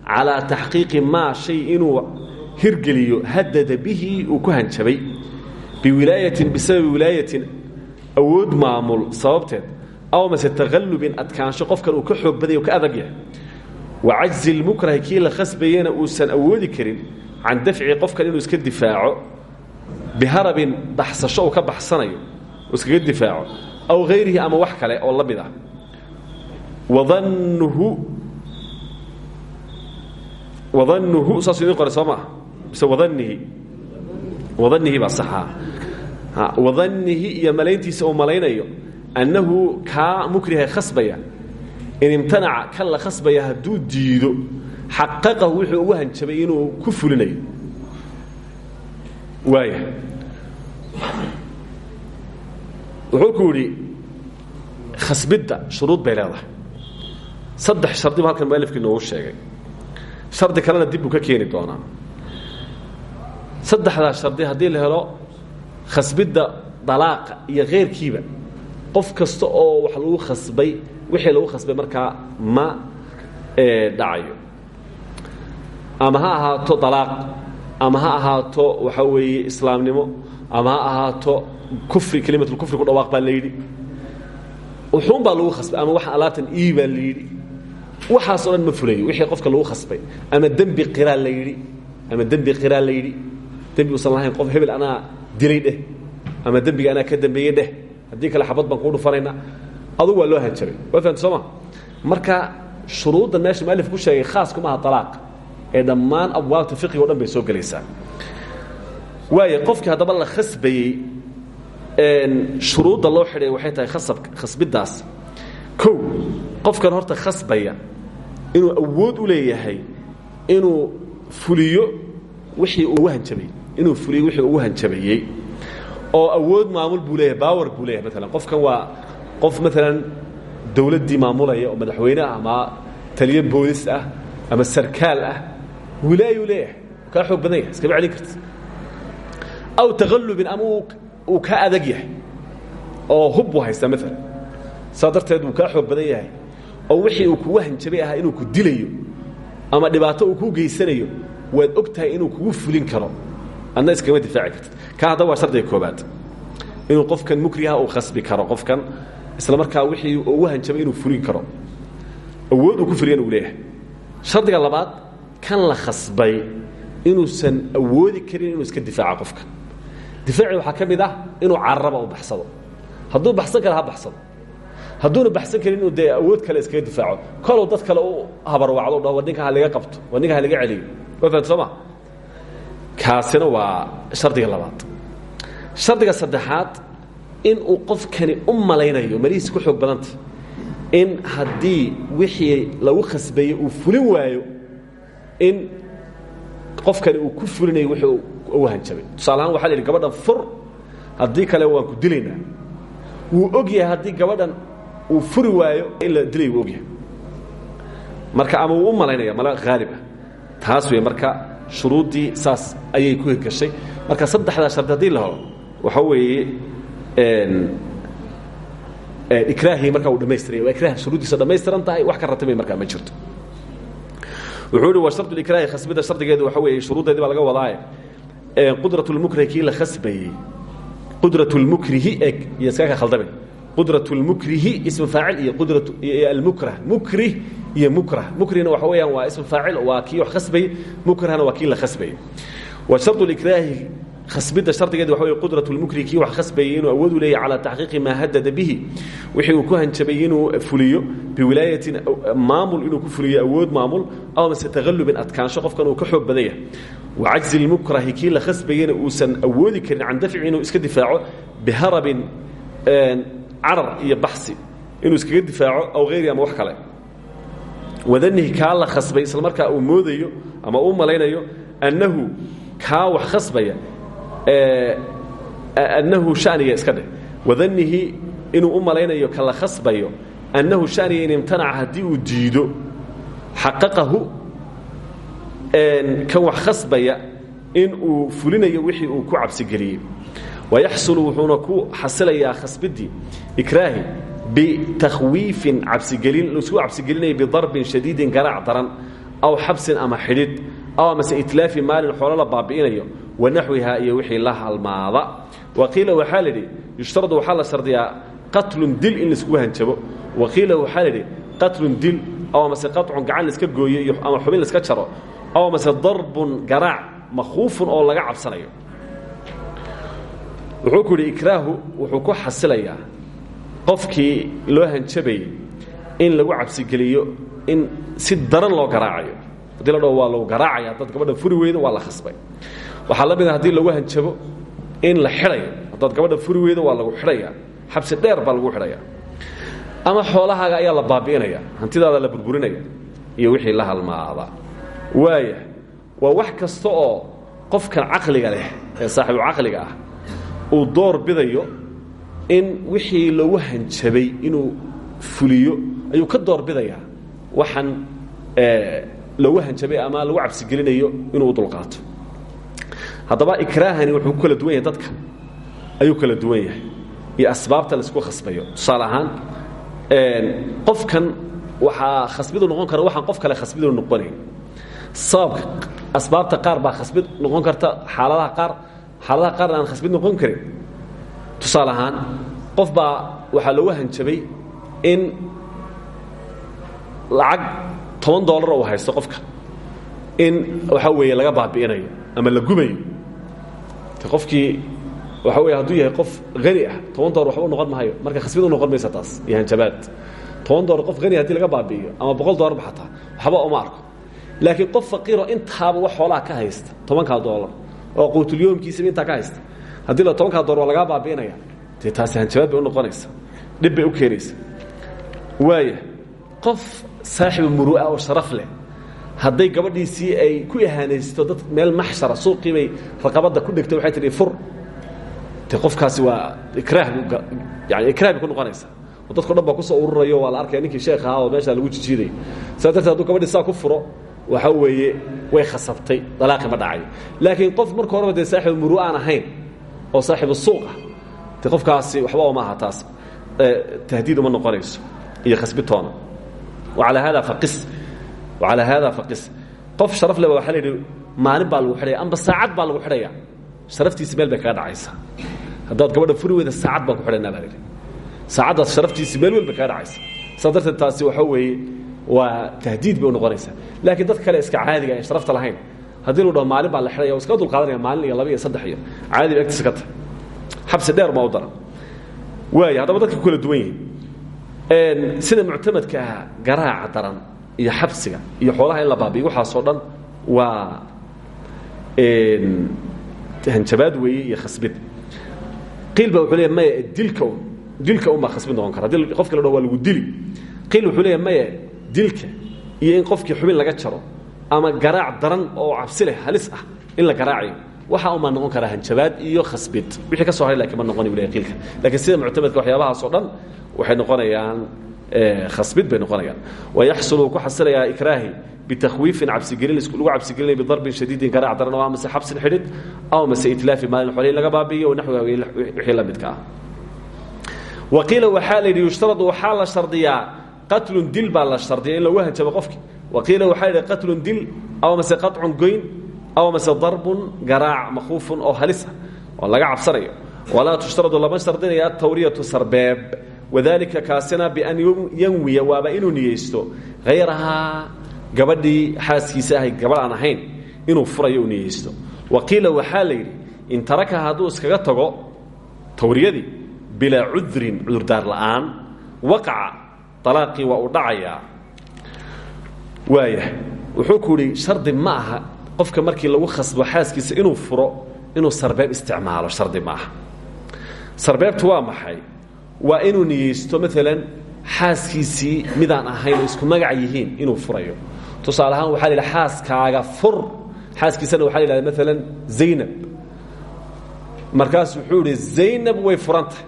calىa taxqiiqi maa shay inuu hirgeliyo hadada bihi uu ku hanjabay biwilaayatin bisababi wilaayatin awood maamul sababteed aw mase takhallubin adkaansho qofkan uu ka xoog baday o ka adag yahay wa cajzi اlmukrahi kii la khasbayena uusan karin can dafci qofkan inuu iska difaaco biharabin baxsasho uu ka baxsanayo uu difaaco aw hayrihi ama wax kale oo la mid ah wadannuhu saasuu idin qoray soo maa mise wadannihi wadannihi baa saxaa wadannihi iyo malayntiisa uu malaynayo annahu kaa mukriha khasbaya. In imtanaca kan la khasbaya hadduu diido xaqaqahu wuxuu ugu hanjabay inuu ku fulinayo. Waaya wuxuu ku yidhi khasbidda shuruud bay leedahay. Saddex shardi bu halkan mualifkii noogu sheegay shardi kalena dib buu ka keeni doonaa. Saddexdaa shardi haddii la helo khasbidda dalaaqa iyo keyrkiiba qof kasta oo wax lagu khasbay wixii lagu khasbay markaa ma dhacayo. Ama ha ahaato dalaaq ama ha ahaato waxa weeye islaamnimo ama ha ahaato kufri kelimatulkufri ku dhawaaq baa la yidhi. Wuxuun baa lagu khasbay ama wax alaabtan ii baa la yidhi waxaasoo dhan ma fulayo wixii qofka lagu khasbay. Ama dembi qiraa la yidhi. Ama dembi qiraa la yidhi. Dembi usan lahayn qof hebel anaa dilay dheh. Ama dembiga anaa ka dambeeyey dheh. Haddii kale xabad baan kuu dhufanayna. Adugu waa loo hanjabay. Waa fahamta sooma marka shuruuddan meesha mualif ku sheegay khaas kuma aha alaaq ee dhammaan abwaabta fiqiga o dhan bay soo gelaysaa waaya qofkii haddaba la khasbayey shuruudda loo xidhay waxay tahay khasab khasbiddaas. Kow qofkan horta khasbaya inuu awood u leeyahay inuu fuliyo wixii ugu hanjabay inuu fuliyo wixii ugu hanjabayey oo awood maamul buu leeyahay baawar buu leeyahay maalan qofkan waa qof maalan dawladdii maamulaya oo madaxweyne ah ama taliyo boolis ah ama sarkaal ah wilaayuu leeyahay kaa xoog badan yahay iskama celin karti aw taqallubin ama uu kaa adag yahay oo hub buu haystaa maalan saa darteed wuu kaa xoog badan yahay oo wixii uu kugu hanjabay ahaa inuu ku dilayo ama dhibaato uu kuu geysanayo waad og inuu kugu fulin karo. Adna iskama difaaci kartid. Ka haddaba waa koobaad inuu qofkan mukriha uu khasbi karo qofkan isla markaa wixii ugu hanjabay inuu fulin karo. Awood uu ku fuliyana uu leeyahay. Shardiga labaad kan la khasbay inuusan awoodi karin inuu iska difaaco qofka difaaci waxaa ka ah inuu cararaba u baxsado. Hadduu baxsan kara ha baxsado hadduuna baxsan karin inuu dee awood kale iskaga difaaco. Kolow dad kale u habarwacdo dha war ninka ha laga qabto war ninka ha laga celiyo. Waa fahamta soo ma? Kaasina waa shardiga labaad. Shardiga saddexaad in uu qofkani u malaynayo malihiis ku xoog badanta in haddii wixii lagu khasbayey uu fulin waayo in qofkani uu ku fulinayo wixii ugu hanjabay tusaale ahaan waxa la yidhi gabadhan fur haddii kale waan ku dilaynaa. Wuu og yahay haddii gabadhan uu furi waayo in la dilay yahay marka ama wuu u mala haalib ah taas wey marka shuruuddii saas ayay ku hirgashay. Marka saddexdaa shardi haddii la helo waxa weeye ikraahii markaa uu dhamaystiraya waa ikraah shuruuddiisa dhammaystiran tahay wax ka ratimay markaa ma jirto. Wuxuu ihi waa shardu likraahi shardigeedu waxa weeye shuruuddeedii baa laga wadaaye. Qudrat lmukrih kii la khasbayey qudrat lmukrihi eg iyo iskaga khaldame qudrat lmukrihi ism faacil iyo qudrat almukrah. Mukrih iyo mukrah. Mukrihna waxa weeyaan waa ism faacil waa kii wax khasbayey mukrahna waa kii la khasbayey wa shardu likraahi khasbidda shardigeedi waxa wey qudrat lmukri kii wax khasbayey inuu awood u leeyahy calaa taxqiiqi maa hadada bihi. Wixii uu ku hanjabay inuu fuliyo biwilaayatin maamul inuu ku fuliyo awood maamul aw mase taqallubin adkaansho qofkan uu ka xoog badan yahay. Wa cajzi lmukrahi kii la khasbayeyna uusan awoodi karin can dafci inuu iska difaaco biharabin carar iyo baxsi inuu iskaga difaaco aw hayri ama wax kale. Wadanihi kaa la khasbay isla markaa uu moodayo ama uu malaynayo annahu kaa wax khasbaya annahu shaniga iska dheh. Wadanihi inuu u malaynayo khasbayo annahu shaniga in imtanaca haddii uu diido xaqaqahu kan wax khasbaya in uu fulinayo wixii uu ku cabsigeliyey wayaxsulu wuxuuna ku xasilayaa khasbidii ikraahi bitakhwiifin cabsigelin la isku cabsigelinaya bidarbin shadiidin garaac daran aw xabsin ama xidhidh aw amase itlaafi maalin xoolo la baabi'inayo wanaxwihaa iyo wixii la halmaada waqiila waxaa lidhi yushtaradu waxaa la shardiyaa qatlun dil in laiskugu hanjabo waqiila waxaa lidhi qatlun dil aw amase qacun gacan laiska gooyo iyo ama xubin laiska jaro aw wuxuu ku yidhi ikraahu wuxuu ku xasilayaa qofkii loo hanjabayey in lagu cabsigeliyo in si daran loo garaacayo. Haddii la dhaho waa lagu garaacaya dad gabadha furi weydo waa la khasbay. Waxaa la mid a haddii lagu hanjabo in la xidhayo haddaad gabadha furi weydo waa lagu xidhaya. Xabsi dheer baa lagu xidhaya. Ama xoolahaaga ayaa la baabi'inaya hantidaada la burburinaya iyo wixii la halmaada. Waaya waa wax kasta oo qofkan caqliga leh ee saaxiibu caqliga ah uu door bidayo in wixii lagu hanjabay inuu fuliyo ayuu ka door bidayaa waxaan lagu hanjabay ama lagu cabsigelinayo inuu dulqaato. Haddaba ikraahani wuxuu ku kala duwan yahay dadka ayuu kala duwan yahay. Iyo asbaabta la isku khasbayo. Tusaale ahaan qofkan waxaa khasbidu noqon kara waxaan qof kale khasbidu noqonayn sababka asbaabta qaar baa khasbid noqon karta xaaladaha qaar xaaladaha qaarna aan khasbid noqon karin. Tusaale ahaan qof baa waxaa loogu hanjabay in lacag toban dollar uu haysto qofka. In waxaa weeye laga baabi'inayo ama la gubayo. Qofkii waxaa weye hadduu yahay qof hani ah toban dollar waxba u noqon maayo. Marka khasbid u noqon maysa taas iyo hanjabaad. Toban dollar qof hani haddii laga baabi'iyo ama boqol dollar ba xataa waxba uma arko. Laakiin qof faqiiroo intaaba wax xoolaha ka haysta tobankaa dollar oo quutulyoomkiisaba intaa ka haysta. Haddii la tobankaa dollar waa lagaa baabi'inaya. Dee taasi hanjabaad bay u noqonaysa. Dhib bay u keenaysa. Waaya qof saaxibu muru'a oo sharaf leh hadday gabadhiisii ay ku ihaanaysto dad meel maxshara suuqii bay raqabadda ku dhegtay waxay tihi fur. De qofkaasi waa ikraah yani ikraah bay ku noqonaysaa oo dadko dhan baa ku soo ururayo waa la arkaya ninkii sheekh ahaa oo meeshaa lagu jijiiday saa darteed haduu gabadhii saa ku furo waxa weeye way khasabtay dalaaqi ma dhacayo laakiin qof marka horeba dee saaxibu muru aan ahayn oo saaxibu suuq ah de qofkaasi waxba uma aha taas tahdiid uma noqonayso iyo khasbitoona alaa haada faqis alaa haada faqis. Qof sharaf leba waxaa la yidhi maalin baa lagu xidhaya amba saacad baa lagu xidhaya. Sharaftiisi meel bay kaga dhacaysaa haddaad gabadha furi weyda saacad baan ku xidhaynaa baa la yidhi. Saacaddaas sharaftiisi meel weyn bay kaga dhacaysa. Saa darteed taasi waxaa weeye waa tahdiid bay u noqonaysaa. Laakiin dad kale iska caadiga aan sharafta lahayn haddii lu dhaho maalin baa la xidhaya o iskaga dulqaadanaya maalin iyo laba iyo saddex iyo caadi ba agtiisa ka tahay xabsi dheer maa u daran. Waaya haddaba dadka ku kala duwan yihiin sida muctamadka ah garaaca daran iyo xabsiga iyo xoolaha in la baabiyo waxaasoo dhan waa hanjabaad weeye iyo khasbid. Qiil ba wuxuu leeya maya dilka dilka un baa khasbid noqon kara. Hadii qofki la dhaho waa lagu dili. Qiil wuxuu leeya maya dilka iyo in qofkii xubin laga jaro ama garaac daran oo cabsi leh halis ah in la garaacayo waxaa umaa noqon karaa hanjabaad iyo khasbid. Wixii ka soo haray laakiin ma noqoni bu leeya qiilka lakiin sida muctamadka waxyaabahaas oo dhan waxay noqonayaan khasbid bay noqonayaan. Wayaxsulu ku xasilayaa ikraahi bitakwiifin cabsigelin lagu cabsigelinaya bidarbin shadiidin garaac daran oo amase xabsin xidhid aw mase itlaafi maalin xolihii laga baabi'iyo o naxwiha wixii la midka ah. Wa qiila waxaa la yidhi yushtaradu waxaa la shardiyaa qatlun dil baa la shardiya in lagu hanjabo qofki. Wa qiila waxaa yidhi qatlun dil aw mase qacun goyn aw mase darbun garaac makhuufun oo halis ah oo laga cabsanayo. Walaa tushtaradu lama shardinaya atawriyatu sarbeeb. Wadalika kaasina bian yanwiya waaba inuu niyeysto. Hayrahaa gabadhii xaaskiisa ahay gabadh aan ahayn inuu furayo u niyeysto. Wa qiila waxaa la yidhi in tarakaha hadduu iskaga tago tawriyadii bilaa cudrin cudurdaar la'aan waqaca alaaqii waa uu dhacayaa. Waaya wuxuu ku idhi shardi ma aha qofka markii lagu khasbo xaaskiisa inuu furo inuu sarbeeb isticmaalo shardi ma aha. Sarbeebtu waa maxay? Waa inuu niyeysto maalan xaaskiisii midaan ahayn oo isku magac yihiin inuu furayo. Tusaale ahaan waxaa la yidhaha xaaskaaga fur. Xaaskiisana waxaa la yidhahda maalan zaynab. Markaas wuxuu idhi zaynab way furantahay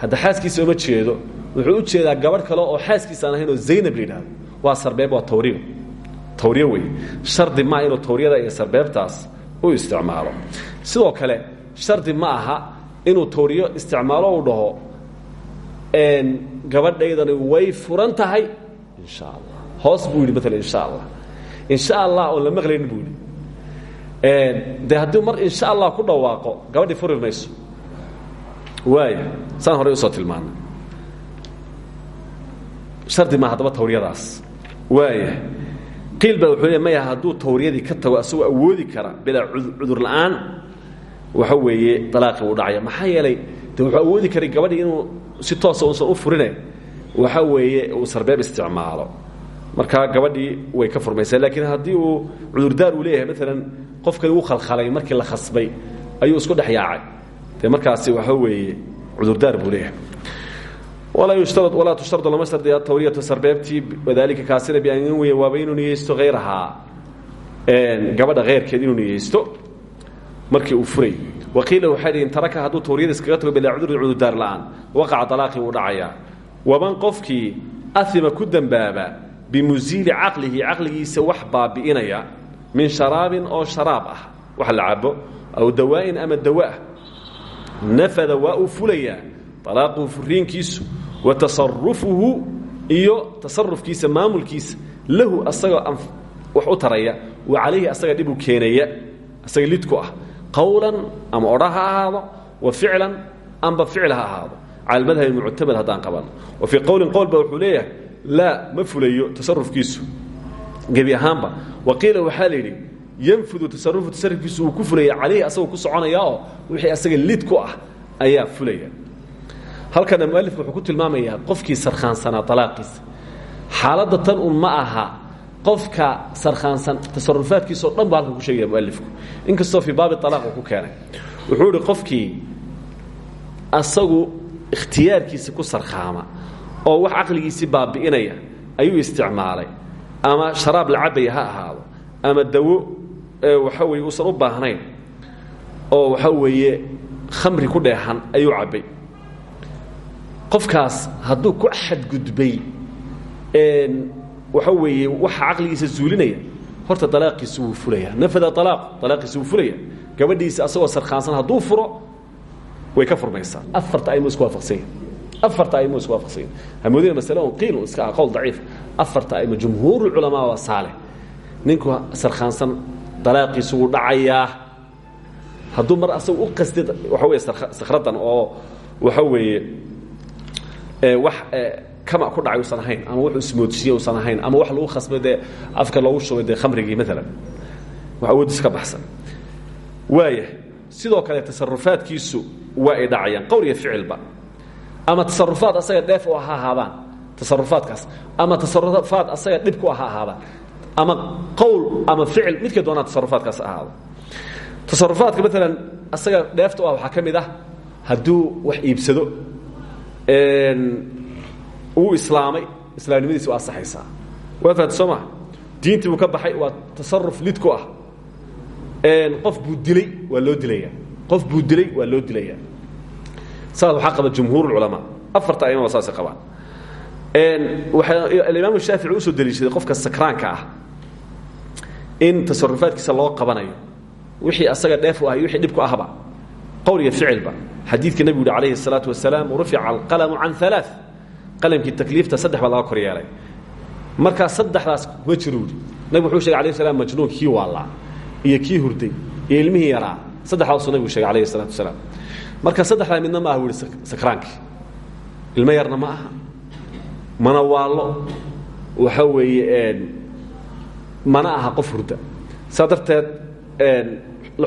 hadda xaaskiisa uma jeedo wuxuu u jeedaa gabadh kale oo xaaskiisa aan ahayn oo zaynab la yidhahdo waa sarbeeb waa tawriyo tawriyo wey shardi maa inuu tawriyada iyo sarbeebtaas u isticmaalo. Sidoo kale shardi ma aha inuu tawriyo isticmaalo u dhaho gabadhaydani way furan tahay insha allah hoos buu yidhi insha allah insha allah oon la maqlaynin buu yidhi. De haddii mar insha allah ku dhawaaqo gabadhii furi mayso. Waaya saan horey u soo tilmaanay shardi maa haddaba tawriyadaas. Waaya qiil baa wuxuu le maya hadduu tawriyadii ka tago asagoo awoodi kara bilaa cudur la'aan waxa weeye dalaaqii uu dhacaya. Maxaa yeelay de wuxuu awoodi karay gabadhii inuu si toosa uusan u furine waxa weeye uu sarbeeb isticmaalo. Markaa gabadhii way ka furmaysaa laakiin haddii uu cudurdaar uu leeyahay maalan qofkani uu khalkhalay markii la khasbay ayuu isku dhex yaacay. Dee markaasi waxa weeye cudurdaar buu leeyahay walaa tushtaradu lama shardiya tawriyatu sarbeebtii wadaalika kaasina bian yanwiya waaba inuu niyeysto hayrahaa gabadha heyrkeed inuu niyeysto markii uu furay waqiila waxay dhihin taraka hadduu tawriyada iskaga tago bilaa cudurin cudurdaar la'aan waqaca dalaaqii wuu dhacayaa waman qofkii ahima ku dembaaba bimusiili caqlihi caqligiisa wax baabi'inaya min sharaabin oo sharaab ah wax aw dawaa'in ama dawaah nafada waa uu fulayaa furiinkiisu wa tasarufuhu iyo tasarufkiisa maamulkiisa lahu asagoo wax u taraya wa calayhi asaga dhib u keenaya asaga lidku ah qawlan ama odha ha ahaado wa ficlan amba ficil ha ahaado. Cala almadhabi muctamad haddaan qabanno wa fii qowlin qowl ba wuxuu leeyahay laa ma fulayo tasarufkiisu gebi ahaanba wa qiila waxaa la yidhi yanfudu tasarufu tasarufkiisu uu ku fulaya calayhi asagoo ku soconaya oo wixii asaga lid ku ah ayaa fulaya halkana mualifku wuxuu ku tilmaamayaa qofkii sarkhaansanaa alaaqiisa xaaladda tan un ma aha qofka sarkhaansan tasarufaadkiisao dhan baa halkan ku sheegaya mualifku inkastoo fii baabi alaaq uu ku keenay. Wuxuu ihi qofkii asagu ikhtiyaarkiisa ku sarkhaama oo wax caqligiisii baabi'inaya ayuu isticmaalay. Ama sharaab la cabaya ha ama dawo waxa weye uusan u baahnayn. Oo waxa weeye khamri ku dheexan ayuu cabbay qofkaas hadduu ku xadgudbay waxa weeye waxa caqligiisa zuulinaya horta dalaaqiisu wuu fulaya nafada alaaqu dalaaqiisu wuu fulaya gabadhiisa asagoo sarkhaansan hadduu furo way ka furmaysaa. Afarta aymo isku waafaqsanya. Afarta aymo isku waafaqsanya. Hamoodina masale on qiil iska ah qowl daciif afarta aymo jumhuurulculamaa waa saalix. Ninku sarkhaansan dalaaqiisu wuu dhacayaa. Hadduu mar asaga u qastid waxa weeye sakhradan oo waxa weeye wax kama ku dhacay usan ahayn ama wax ismoodsiiye usan ahayn ama wax lagu khasbay dee afka loogu shubay dee khamrigii maalan wax awooddiis ka baxsan. Waaya sidoo kale tasarufaadkiisu waa ay dhacayaan. Qowl iyo ficilba ama tasarufaad asaga dheef u ha ahaadaan tasarufaadkaas ama tasarufaad asaga dhib ku ha ahaadaan ama qowl ama ficil midkay doonaan tasarufaadkaas ahaado. Tasarufaadka maalan asaga dheefta u ah waxaa ka mid ah hadduu wax iibsado uu islaamay islaamnimadiisi waa asaxaysaa waa fahamta soo maa diintii buu ka baxay waa tasaruf lid ku ah qof buu dilay waa loo dilaya qof buu dilay waa loo dilaya saas waxaa qaba jumhuur culamaa afarta aimaba saasay qabaan. Alimaam shaafici u soo deliishaday qofka sakraanka ah. In tasarufaadkiisa loo qabanayo. Wixii asaga dheef u ah iyo wixii dhib ku ahba qowl iyo ficilba xadiidka nebigu yuhi alayhi الsalaatu wasalaam rufica alqalamu can alaa qalamkii takliifta saddex baa laga kor yeelay markaa saddexdaas ma jiruuri nabig wuxuu shegay alayh slam majnuun kii waallaa iyo kii hurday iyo ilmihii yaraa saddexdaasuu nabigu sheegay alayhi الsalatu wasalaam marka saddexdaa midna ma aha u ihi sakraankii ilmo yarna ma aha mana waallo waxa weeye mana aha qof hurda saa darteed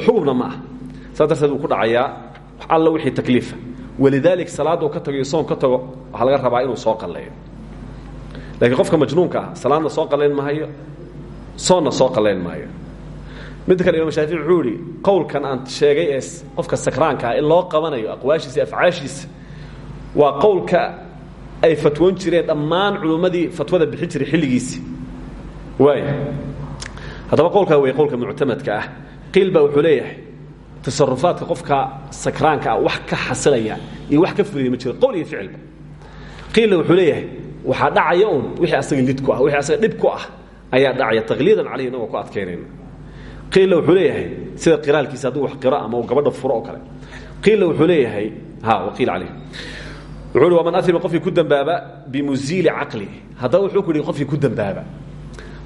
xugubna ma aha saa darteed wuu ku dhacayaa alla wixii takliifa walidaalik salaaduu ka tago iyo soom ka tago waxaa laga rabaa inuu soo qalleeyo. Laakiin qofka majnuunka ah salaadna soo qallayn maayo soonna soo qallayn maayo. Midda kale imaam shaafici wuxuu yihi qowlkan aan sheegay ee qofka sakraanka ah in loo qabanayo aqwaashiisa afcaashiisa waa qowlka ay fatwoon jireen dhammaan culummadii fatwada bixin jiray xilligiisii. Waaya haddaba qowlkaa wey qowlka muctamadka ah. Qiil baa wuxuu leeyahay tasarufaadka qofka sakraanka ah wax ka xasilaya iyo wax ka fulaya ma jiro. Qowl iyo ficilba qiilla wuxuu leeyahay waxaa dhacaya un wixii asaga lid ku ah wixii asaga dhib ku ah ayaa dhacaya. Taqliidan caleyhi inagoo ku adkaynayna qiilla wuxuu leeyahay sida qiraalkiisa hadduu wax qiro ama uu gabadha furo oo kale. Qiilla wuxuu leeyahay ha waqiil caleyh wuxuu waman aima qofkii ku dambaaba bimuziili caqli haddaba wuxuu ku yihi qofkii ku dambaaba.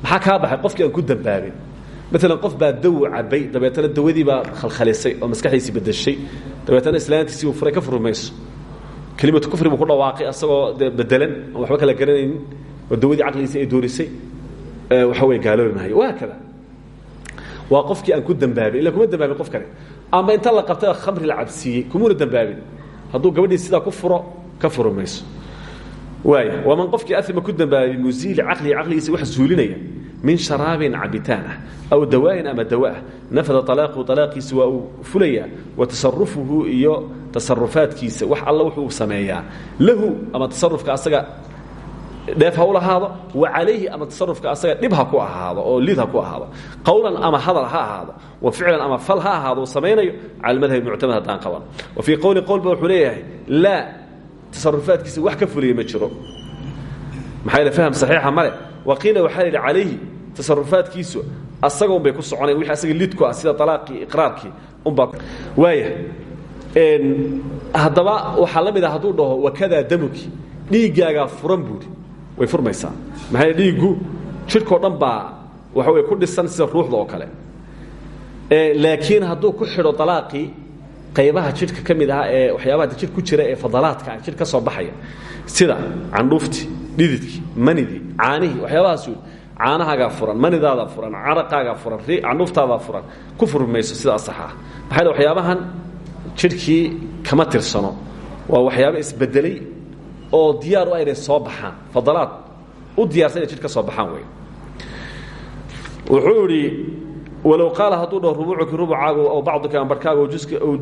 Maxaa kaa baxay? Qofkii aan ku dambaabin maalan qof baa daw cabay dabeetana dawadii baa khalkhalisay oo maskaxdiisii bedeshay dabeetana islaantiisii uu furay ka furi mayso kelimatu kufri buu ku dhawaaqay asagoo de bedelan aan waxba kala garanaynin oo dawadii caqligiisii ay doorisay. Waxa wey gaaloobi maayo waa kada waa qofkii aan ku dambaabin illa kuma dambaabin qof kale. Ama inta la qabtay khamri la cabsiiyey kumuna dambaabin. Hadduu gabadhii sidaa ku furo ka furi mayso waaya waman qofkii aima ku dambaabay muziili caqlihi caqligiisa wax zuulinaya min sharaabin cabitaan ah aw dawaain ama dawa ah nafada alaaqu alaaqiisa waa uu fulayaa wa tasarufuhu iyo tasarufaadkiisa wax alla wuxuu sameeyaa. Lahu ama tasarufka asaga dheef ha u lahaado wa calayhi ama tasarufka asaga dhib ha ku ahaado oo lid ha ku ahaado. Qowlan ama hadal ha ahaado wa ficlan ama fal ha ahaado uu samaynayo cala madhabi muctamad haddaan qaban. Wa fii qowli qowlba wuxuu leeyahay laa tasarufaadkiisa wax ka fulaya ma jiro. Maxaa yeel faham saxiixa male waqiila waxaa yidhi calayhi tasarufaadkiisu asaga unbay ku soconayan wixii asaga lidku ah sida alaaqii iqraarkii unbaa waaya haddaba waxaa la mid ah hadduu dhaho wakadaa damuki dhiiggaagaa furan buuri. Way furmaysaa. Maxaa dhiiggu jidhkao dhan baa waxa wey ku dhisan sida ruuxda oo kale. Laakiin hadduu ku xidho alaaqii qaybaha jidhka ka mid ah ee waxyaabaha jidh ku jira ee fadalaadka jidh ka soo baxaya. Sida candhuuftii dhididkii manidii caanihii waxyaabahaas caanahaagaa furan manidaadaa furan caraqaagaa furan candhuuftaadaa furan ku furi mayso sida asaxa ah maxaa yeel waxyaabahan jidhkii kama tirsano. Waa waxyaabo isbedelay oo diyaar u ah inay soo baxaan. Fadalaad u diyarsan inay jidh ka soo baxaan wey wuxuu idhi walow qaala hadduu dhaho rubuucuki rubucaaga aw bacduka ama barhkaaga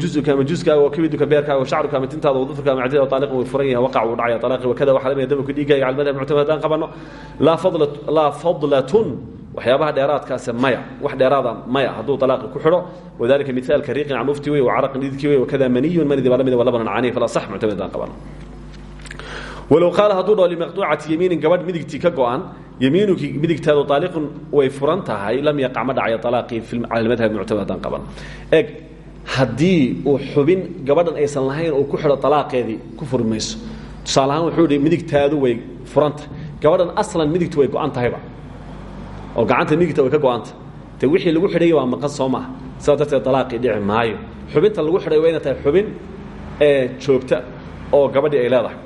juzuka ama juskaaga oo kabiduka beerkaaga shacruka ama tintaada dufurka ama cadida taaliqan way furan yahay waqac uu dhacaya talaaqi wakada waxaa lamida damabka dhiigaaga cala madhab muctamad haddaan qabanno. Laa fadla laa fadlatun waxyaabaha dheeraadkaase maya wax dheeraada maya hadduu alaaqi ku xidho. Wadalika miaalka riiqin canuufti wey wacaraqin dhididkii wey wakada maniyun manidi baa la mid wa labanan caniif la sax muctamad haddaan walow qaala hadduu dhaho limaqtuucati yamiinin gabadh midigtii ka go-an yamiinuki midigtaadu aaliqun way furan tahay lam yaqac ma dhacayo alaaqii cala madhab muctamad haddaan qaban. Eg haddii uu xubin gabadhan aysan lahayn uu ku xidho alaaqeedii ku furi mayso. Tusaale ahaan wuxuu ihi midigtaadu way furantahay gabadhan aslan midigtu way go-an tahayba. Oo gacanta midigta way ka go-anta te wixii lagu xidhaya waa maqan soo maaha. Sidaa darteed alaaqii dhici maayo. Xubinta lagu xidhay waa ina tahay xubin ee joogta oo gabadhii ay leedahay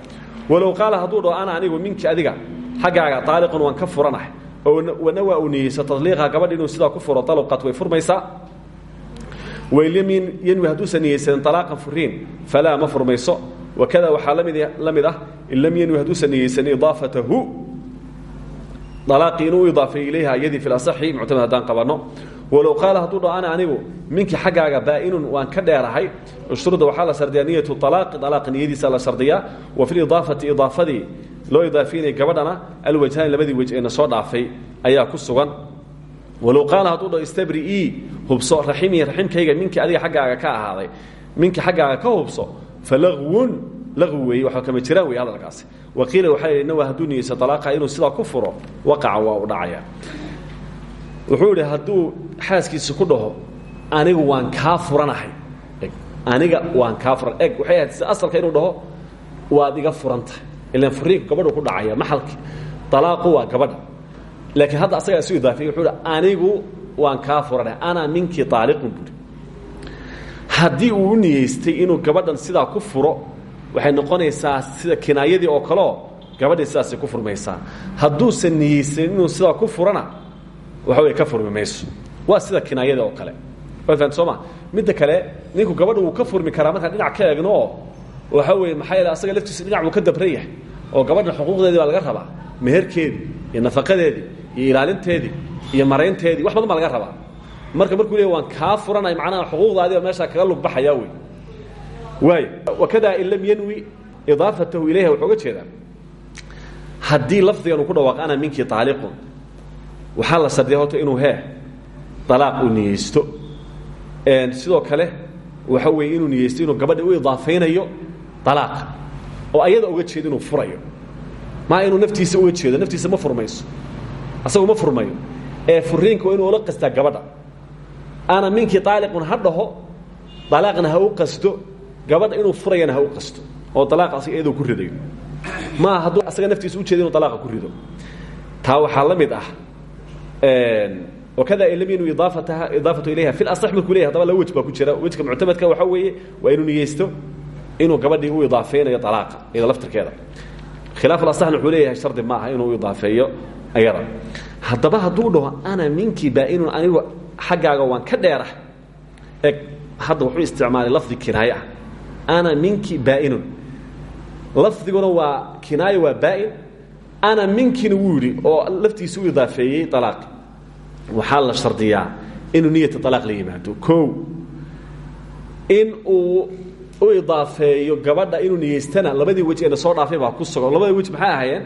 walow qaala hadduu dhaho ana anigu minki adiga xaggaaga aaliqun waan ka furanahay. Oo wana waa uu niyeyso taliiqa gabadh inuu sidaa ku furo alqat way furmaysaa. Waylmin yanwi hadduusan niyeysanin alaaqan furiin falaa ma furmayso. Wakada waxaa la mid ah in lam yanwi hadduusan niyeysan idaafatahu. Alaaqii inuu idaafeey ilayha iyadii fi asaxi muctamad haddaan qabanno walow qaala hadduu dhaho ana anigu minki xaggaaga baainun waan ka dheerahay. Shuruudda waxaa la shardiyaa niyatu alaaqi alaaqa niyadiisa la shardiyaa wa fi idaafati idaafadii loo idaafiynaya gabadhana alwajhaani labadii wej eena soo dhaafay ayaa ku sugan. Walow qaala hadduu dhaho istabrii hubso raximii raximkayga minkii adiga xaggaaga ka ahaaday. Minkii xaggaaga ka hubso falagwun lagwi weeye waxba kama jiraan wey hadalkaasi. Waqiila waxaa nawa hadduu niyeyso alaaqa inuu sidaa ku furo waqaca waa u wuxuu idhi hadduu xaaskiisa ku dhaho anigu waan kaa furanahay. Aniga waan kaa furan. Eg waxay ahayd sida asalka inuu dhaho waad iga furantahay. Ilan furiinku gabadhu ku dhacaya maxalki alaaqu waa gabadha laakiin hadda asagaa isu idaafeey wuxuu anigu waan kaa furanay ana minkii aaliqun haddii uu niyeystay inuu gabadhan sidaa ku furo waxay noqonaysaa sida kinaayadii oo kaleo gabadhii sidaasay ku furmaysaa. Hadduusan niyeysanin inuu sidaa ku furana waxa wey ka furmi waa sida kinaayada oo kale. Waad fahamta soo ma. Midda kale ninku gabadha wuu ka furmi karaa markaan dhinac ka eegno oo waxa weye maxaa yeele asaga laftiisa dhinac buu ka dabran yahay. Oo gabadhan xuquuqdeedii baa laga rabaa. Meherkeedii iyo nafaqadeedii iyo ilaalinteedii iyo maraynteedii wax badan baa laga rabaa. Marka markuu leey waan kaa furanay macnaha xuquuqdaadiiba meeshaa kaga lug baxayaa wey waay wakada in lam yanwi idaafatahu ilayha wuxuu uga jeedaa haddii lafdigan uu ku dhawaaq ana minkii aaliqun waxaa la sardiya horta inuu hee alaaq uu niyeysto. Sidoo kale waxa weeye inuu niyeysto inuu gabadha u idaafaynayo alaaqa oo ayada uga jeedo inuu furayo. Maa inuu naftiisa uga jeedo naftiisa ma furmayso. Asagu ma furmayo. Ee furiinka waa inuu ula qastaa gabadha. Ana minkii aaliqun ha dhaho alaaqna ha u qasto. Gabadha inuu furayana ha u qasto. Oo alaaq asiga iyadoo ku ridayo. Maa hadduu asaga naftiisa u jeedo inuu alaaqa ku rido. Taa waxaa la mid ah wakada in lam yanwi idaafataha idaafatu ilayha fi lasax markuu leyahy hadaba laba wej baa ku jira wejka muctamadka waxaa weeye waa inuu niyeysto inuu gabadhii u idaafeynayo alaaqa iyada laftirkeeda khilaaf asaxna wuxuu leeyahay shardi ma aha inuu idaafeeyo ayada haddaba hadduu dhaho ana minkii baainun anigu xaggaaga waan ka dheerah eg hadda wuxuu isticmaalay lafdi kinaaye ah ana minkii baainun lafdiguna waa kinaayo waa baain ana minkina wuu yidhi oo laftiisa u idaafeeyey alaaqi waxaa la shardiyaa inuu niyata alaaq la yimaado. O in uu u idaafeeyo gabadha inuu niyeystana labadii wej eena soo dhaafay baa ku sugan. Labada wej maxay ahaayeen?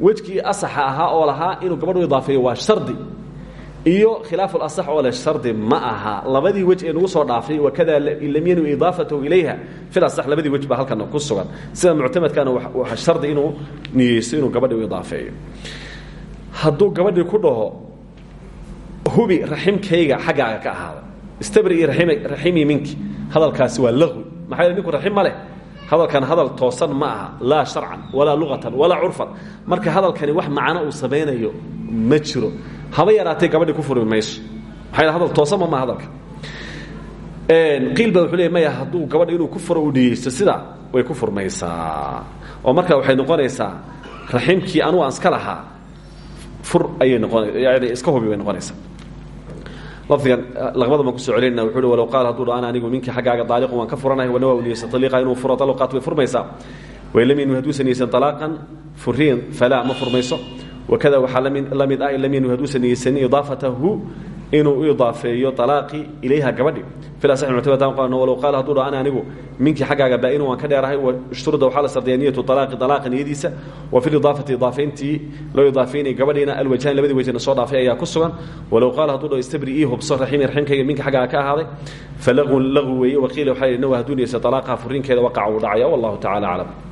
Wejkii asaxa ahaa oo lahaa inuu gabadh idaafeeyo waa shardi. Iyo khilaaf asax oo leh shardi ma aha. Labadii wej ee nagu soo dhaafay wakada lam yanwi ilayha fil asax labadii wej baa halkan ku sugan. Sida muctamadkana waa shardi inuu niyeysto inuu gabadhi idaafeeyo. Hadduu gabadhii ku dhaho hubi raximkayga xaggaaga ka ahaada. Istabri raximii minki. Hadalkaasi waa laqwi maxaa ninku raxim ma hadalkan hadal toosan ma aha. Laa sharcan walaa luqatan walaa curfan. Marka hadalkani wax macno uu samaynayo ma jiro. Haba yaraatee gabadhii ku furmi mayso maxaa hadal toosama maa hadalka. Qiil baa wuxuu leey maya hadduu inuu ku furo uu dhiyeysto sidaa way ku furmaysaa. Oo markaa waxay noqonaysaa raximkii anugu aan iska lahaa fur ayay noqon yani iska hubi bay noqonaysaa lafdigan laqbada baan ku soo celinayna wuxuu hi walow qaal hadduu dha ana anigu minkii xaggaaga daaliqun waan ka furanahay wana waa u niyeysan aliiqa inuu furo dalqaat way furmaysaa. Walam yanwi hadduusan niyeysan alaaqan furiin falaa ma furmayso. Wakada waxaa la mid ah in lam yanwi hadduusan niyeysanin idaafatahu inuu u idaafeeyo alaaqii ilayha gabadhi. Walow qaal hadduu dha ana anigu minkii xaggaaga baa-inu ka dheerahay shturda waxaa la sardiya niyatu alaaqi alaaqa niyadiisa. Wa fi lidaafati idaafayntii loo idaafeynay gabadhiina alwajhaan labadii wejna soo dhaafay ayaa ku sugan. Walow qaal hadduu istabri ii hubso raximi raximkayga minka xaggaaga ka ahaaday. Falaqun lagu weeye waqiila waxaa nawa hadduu niyeysa alaaqaha furiinkeeda dhacaya wallahu tacala aclam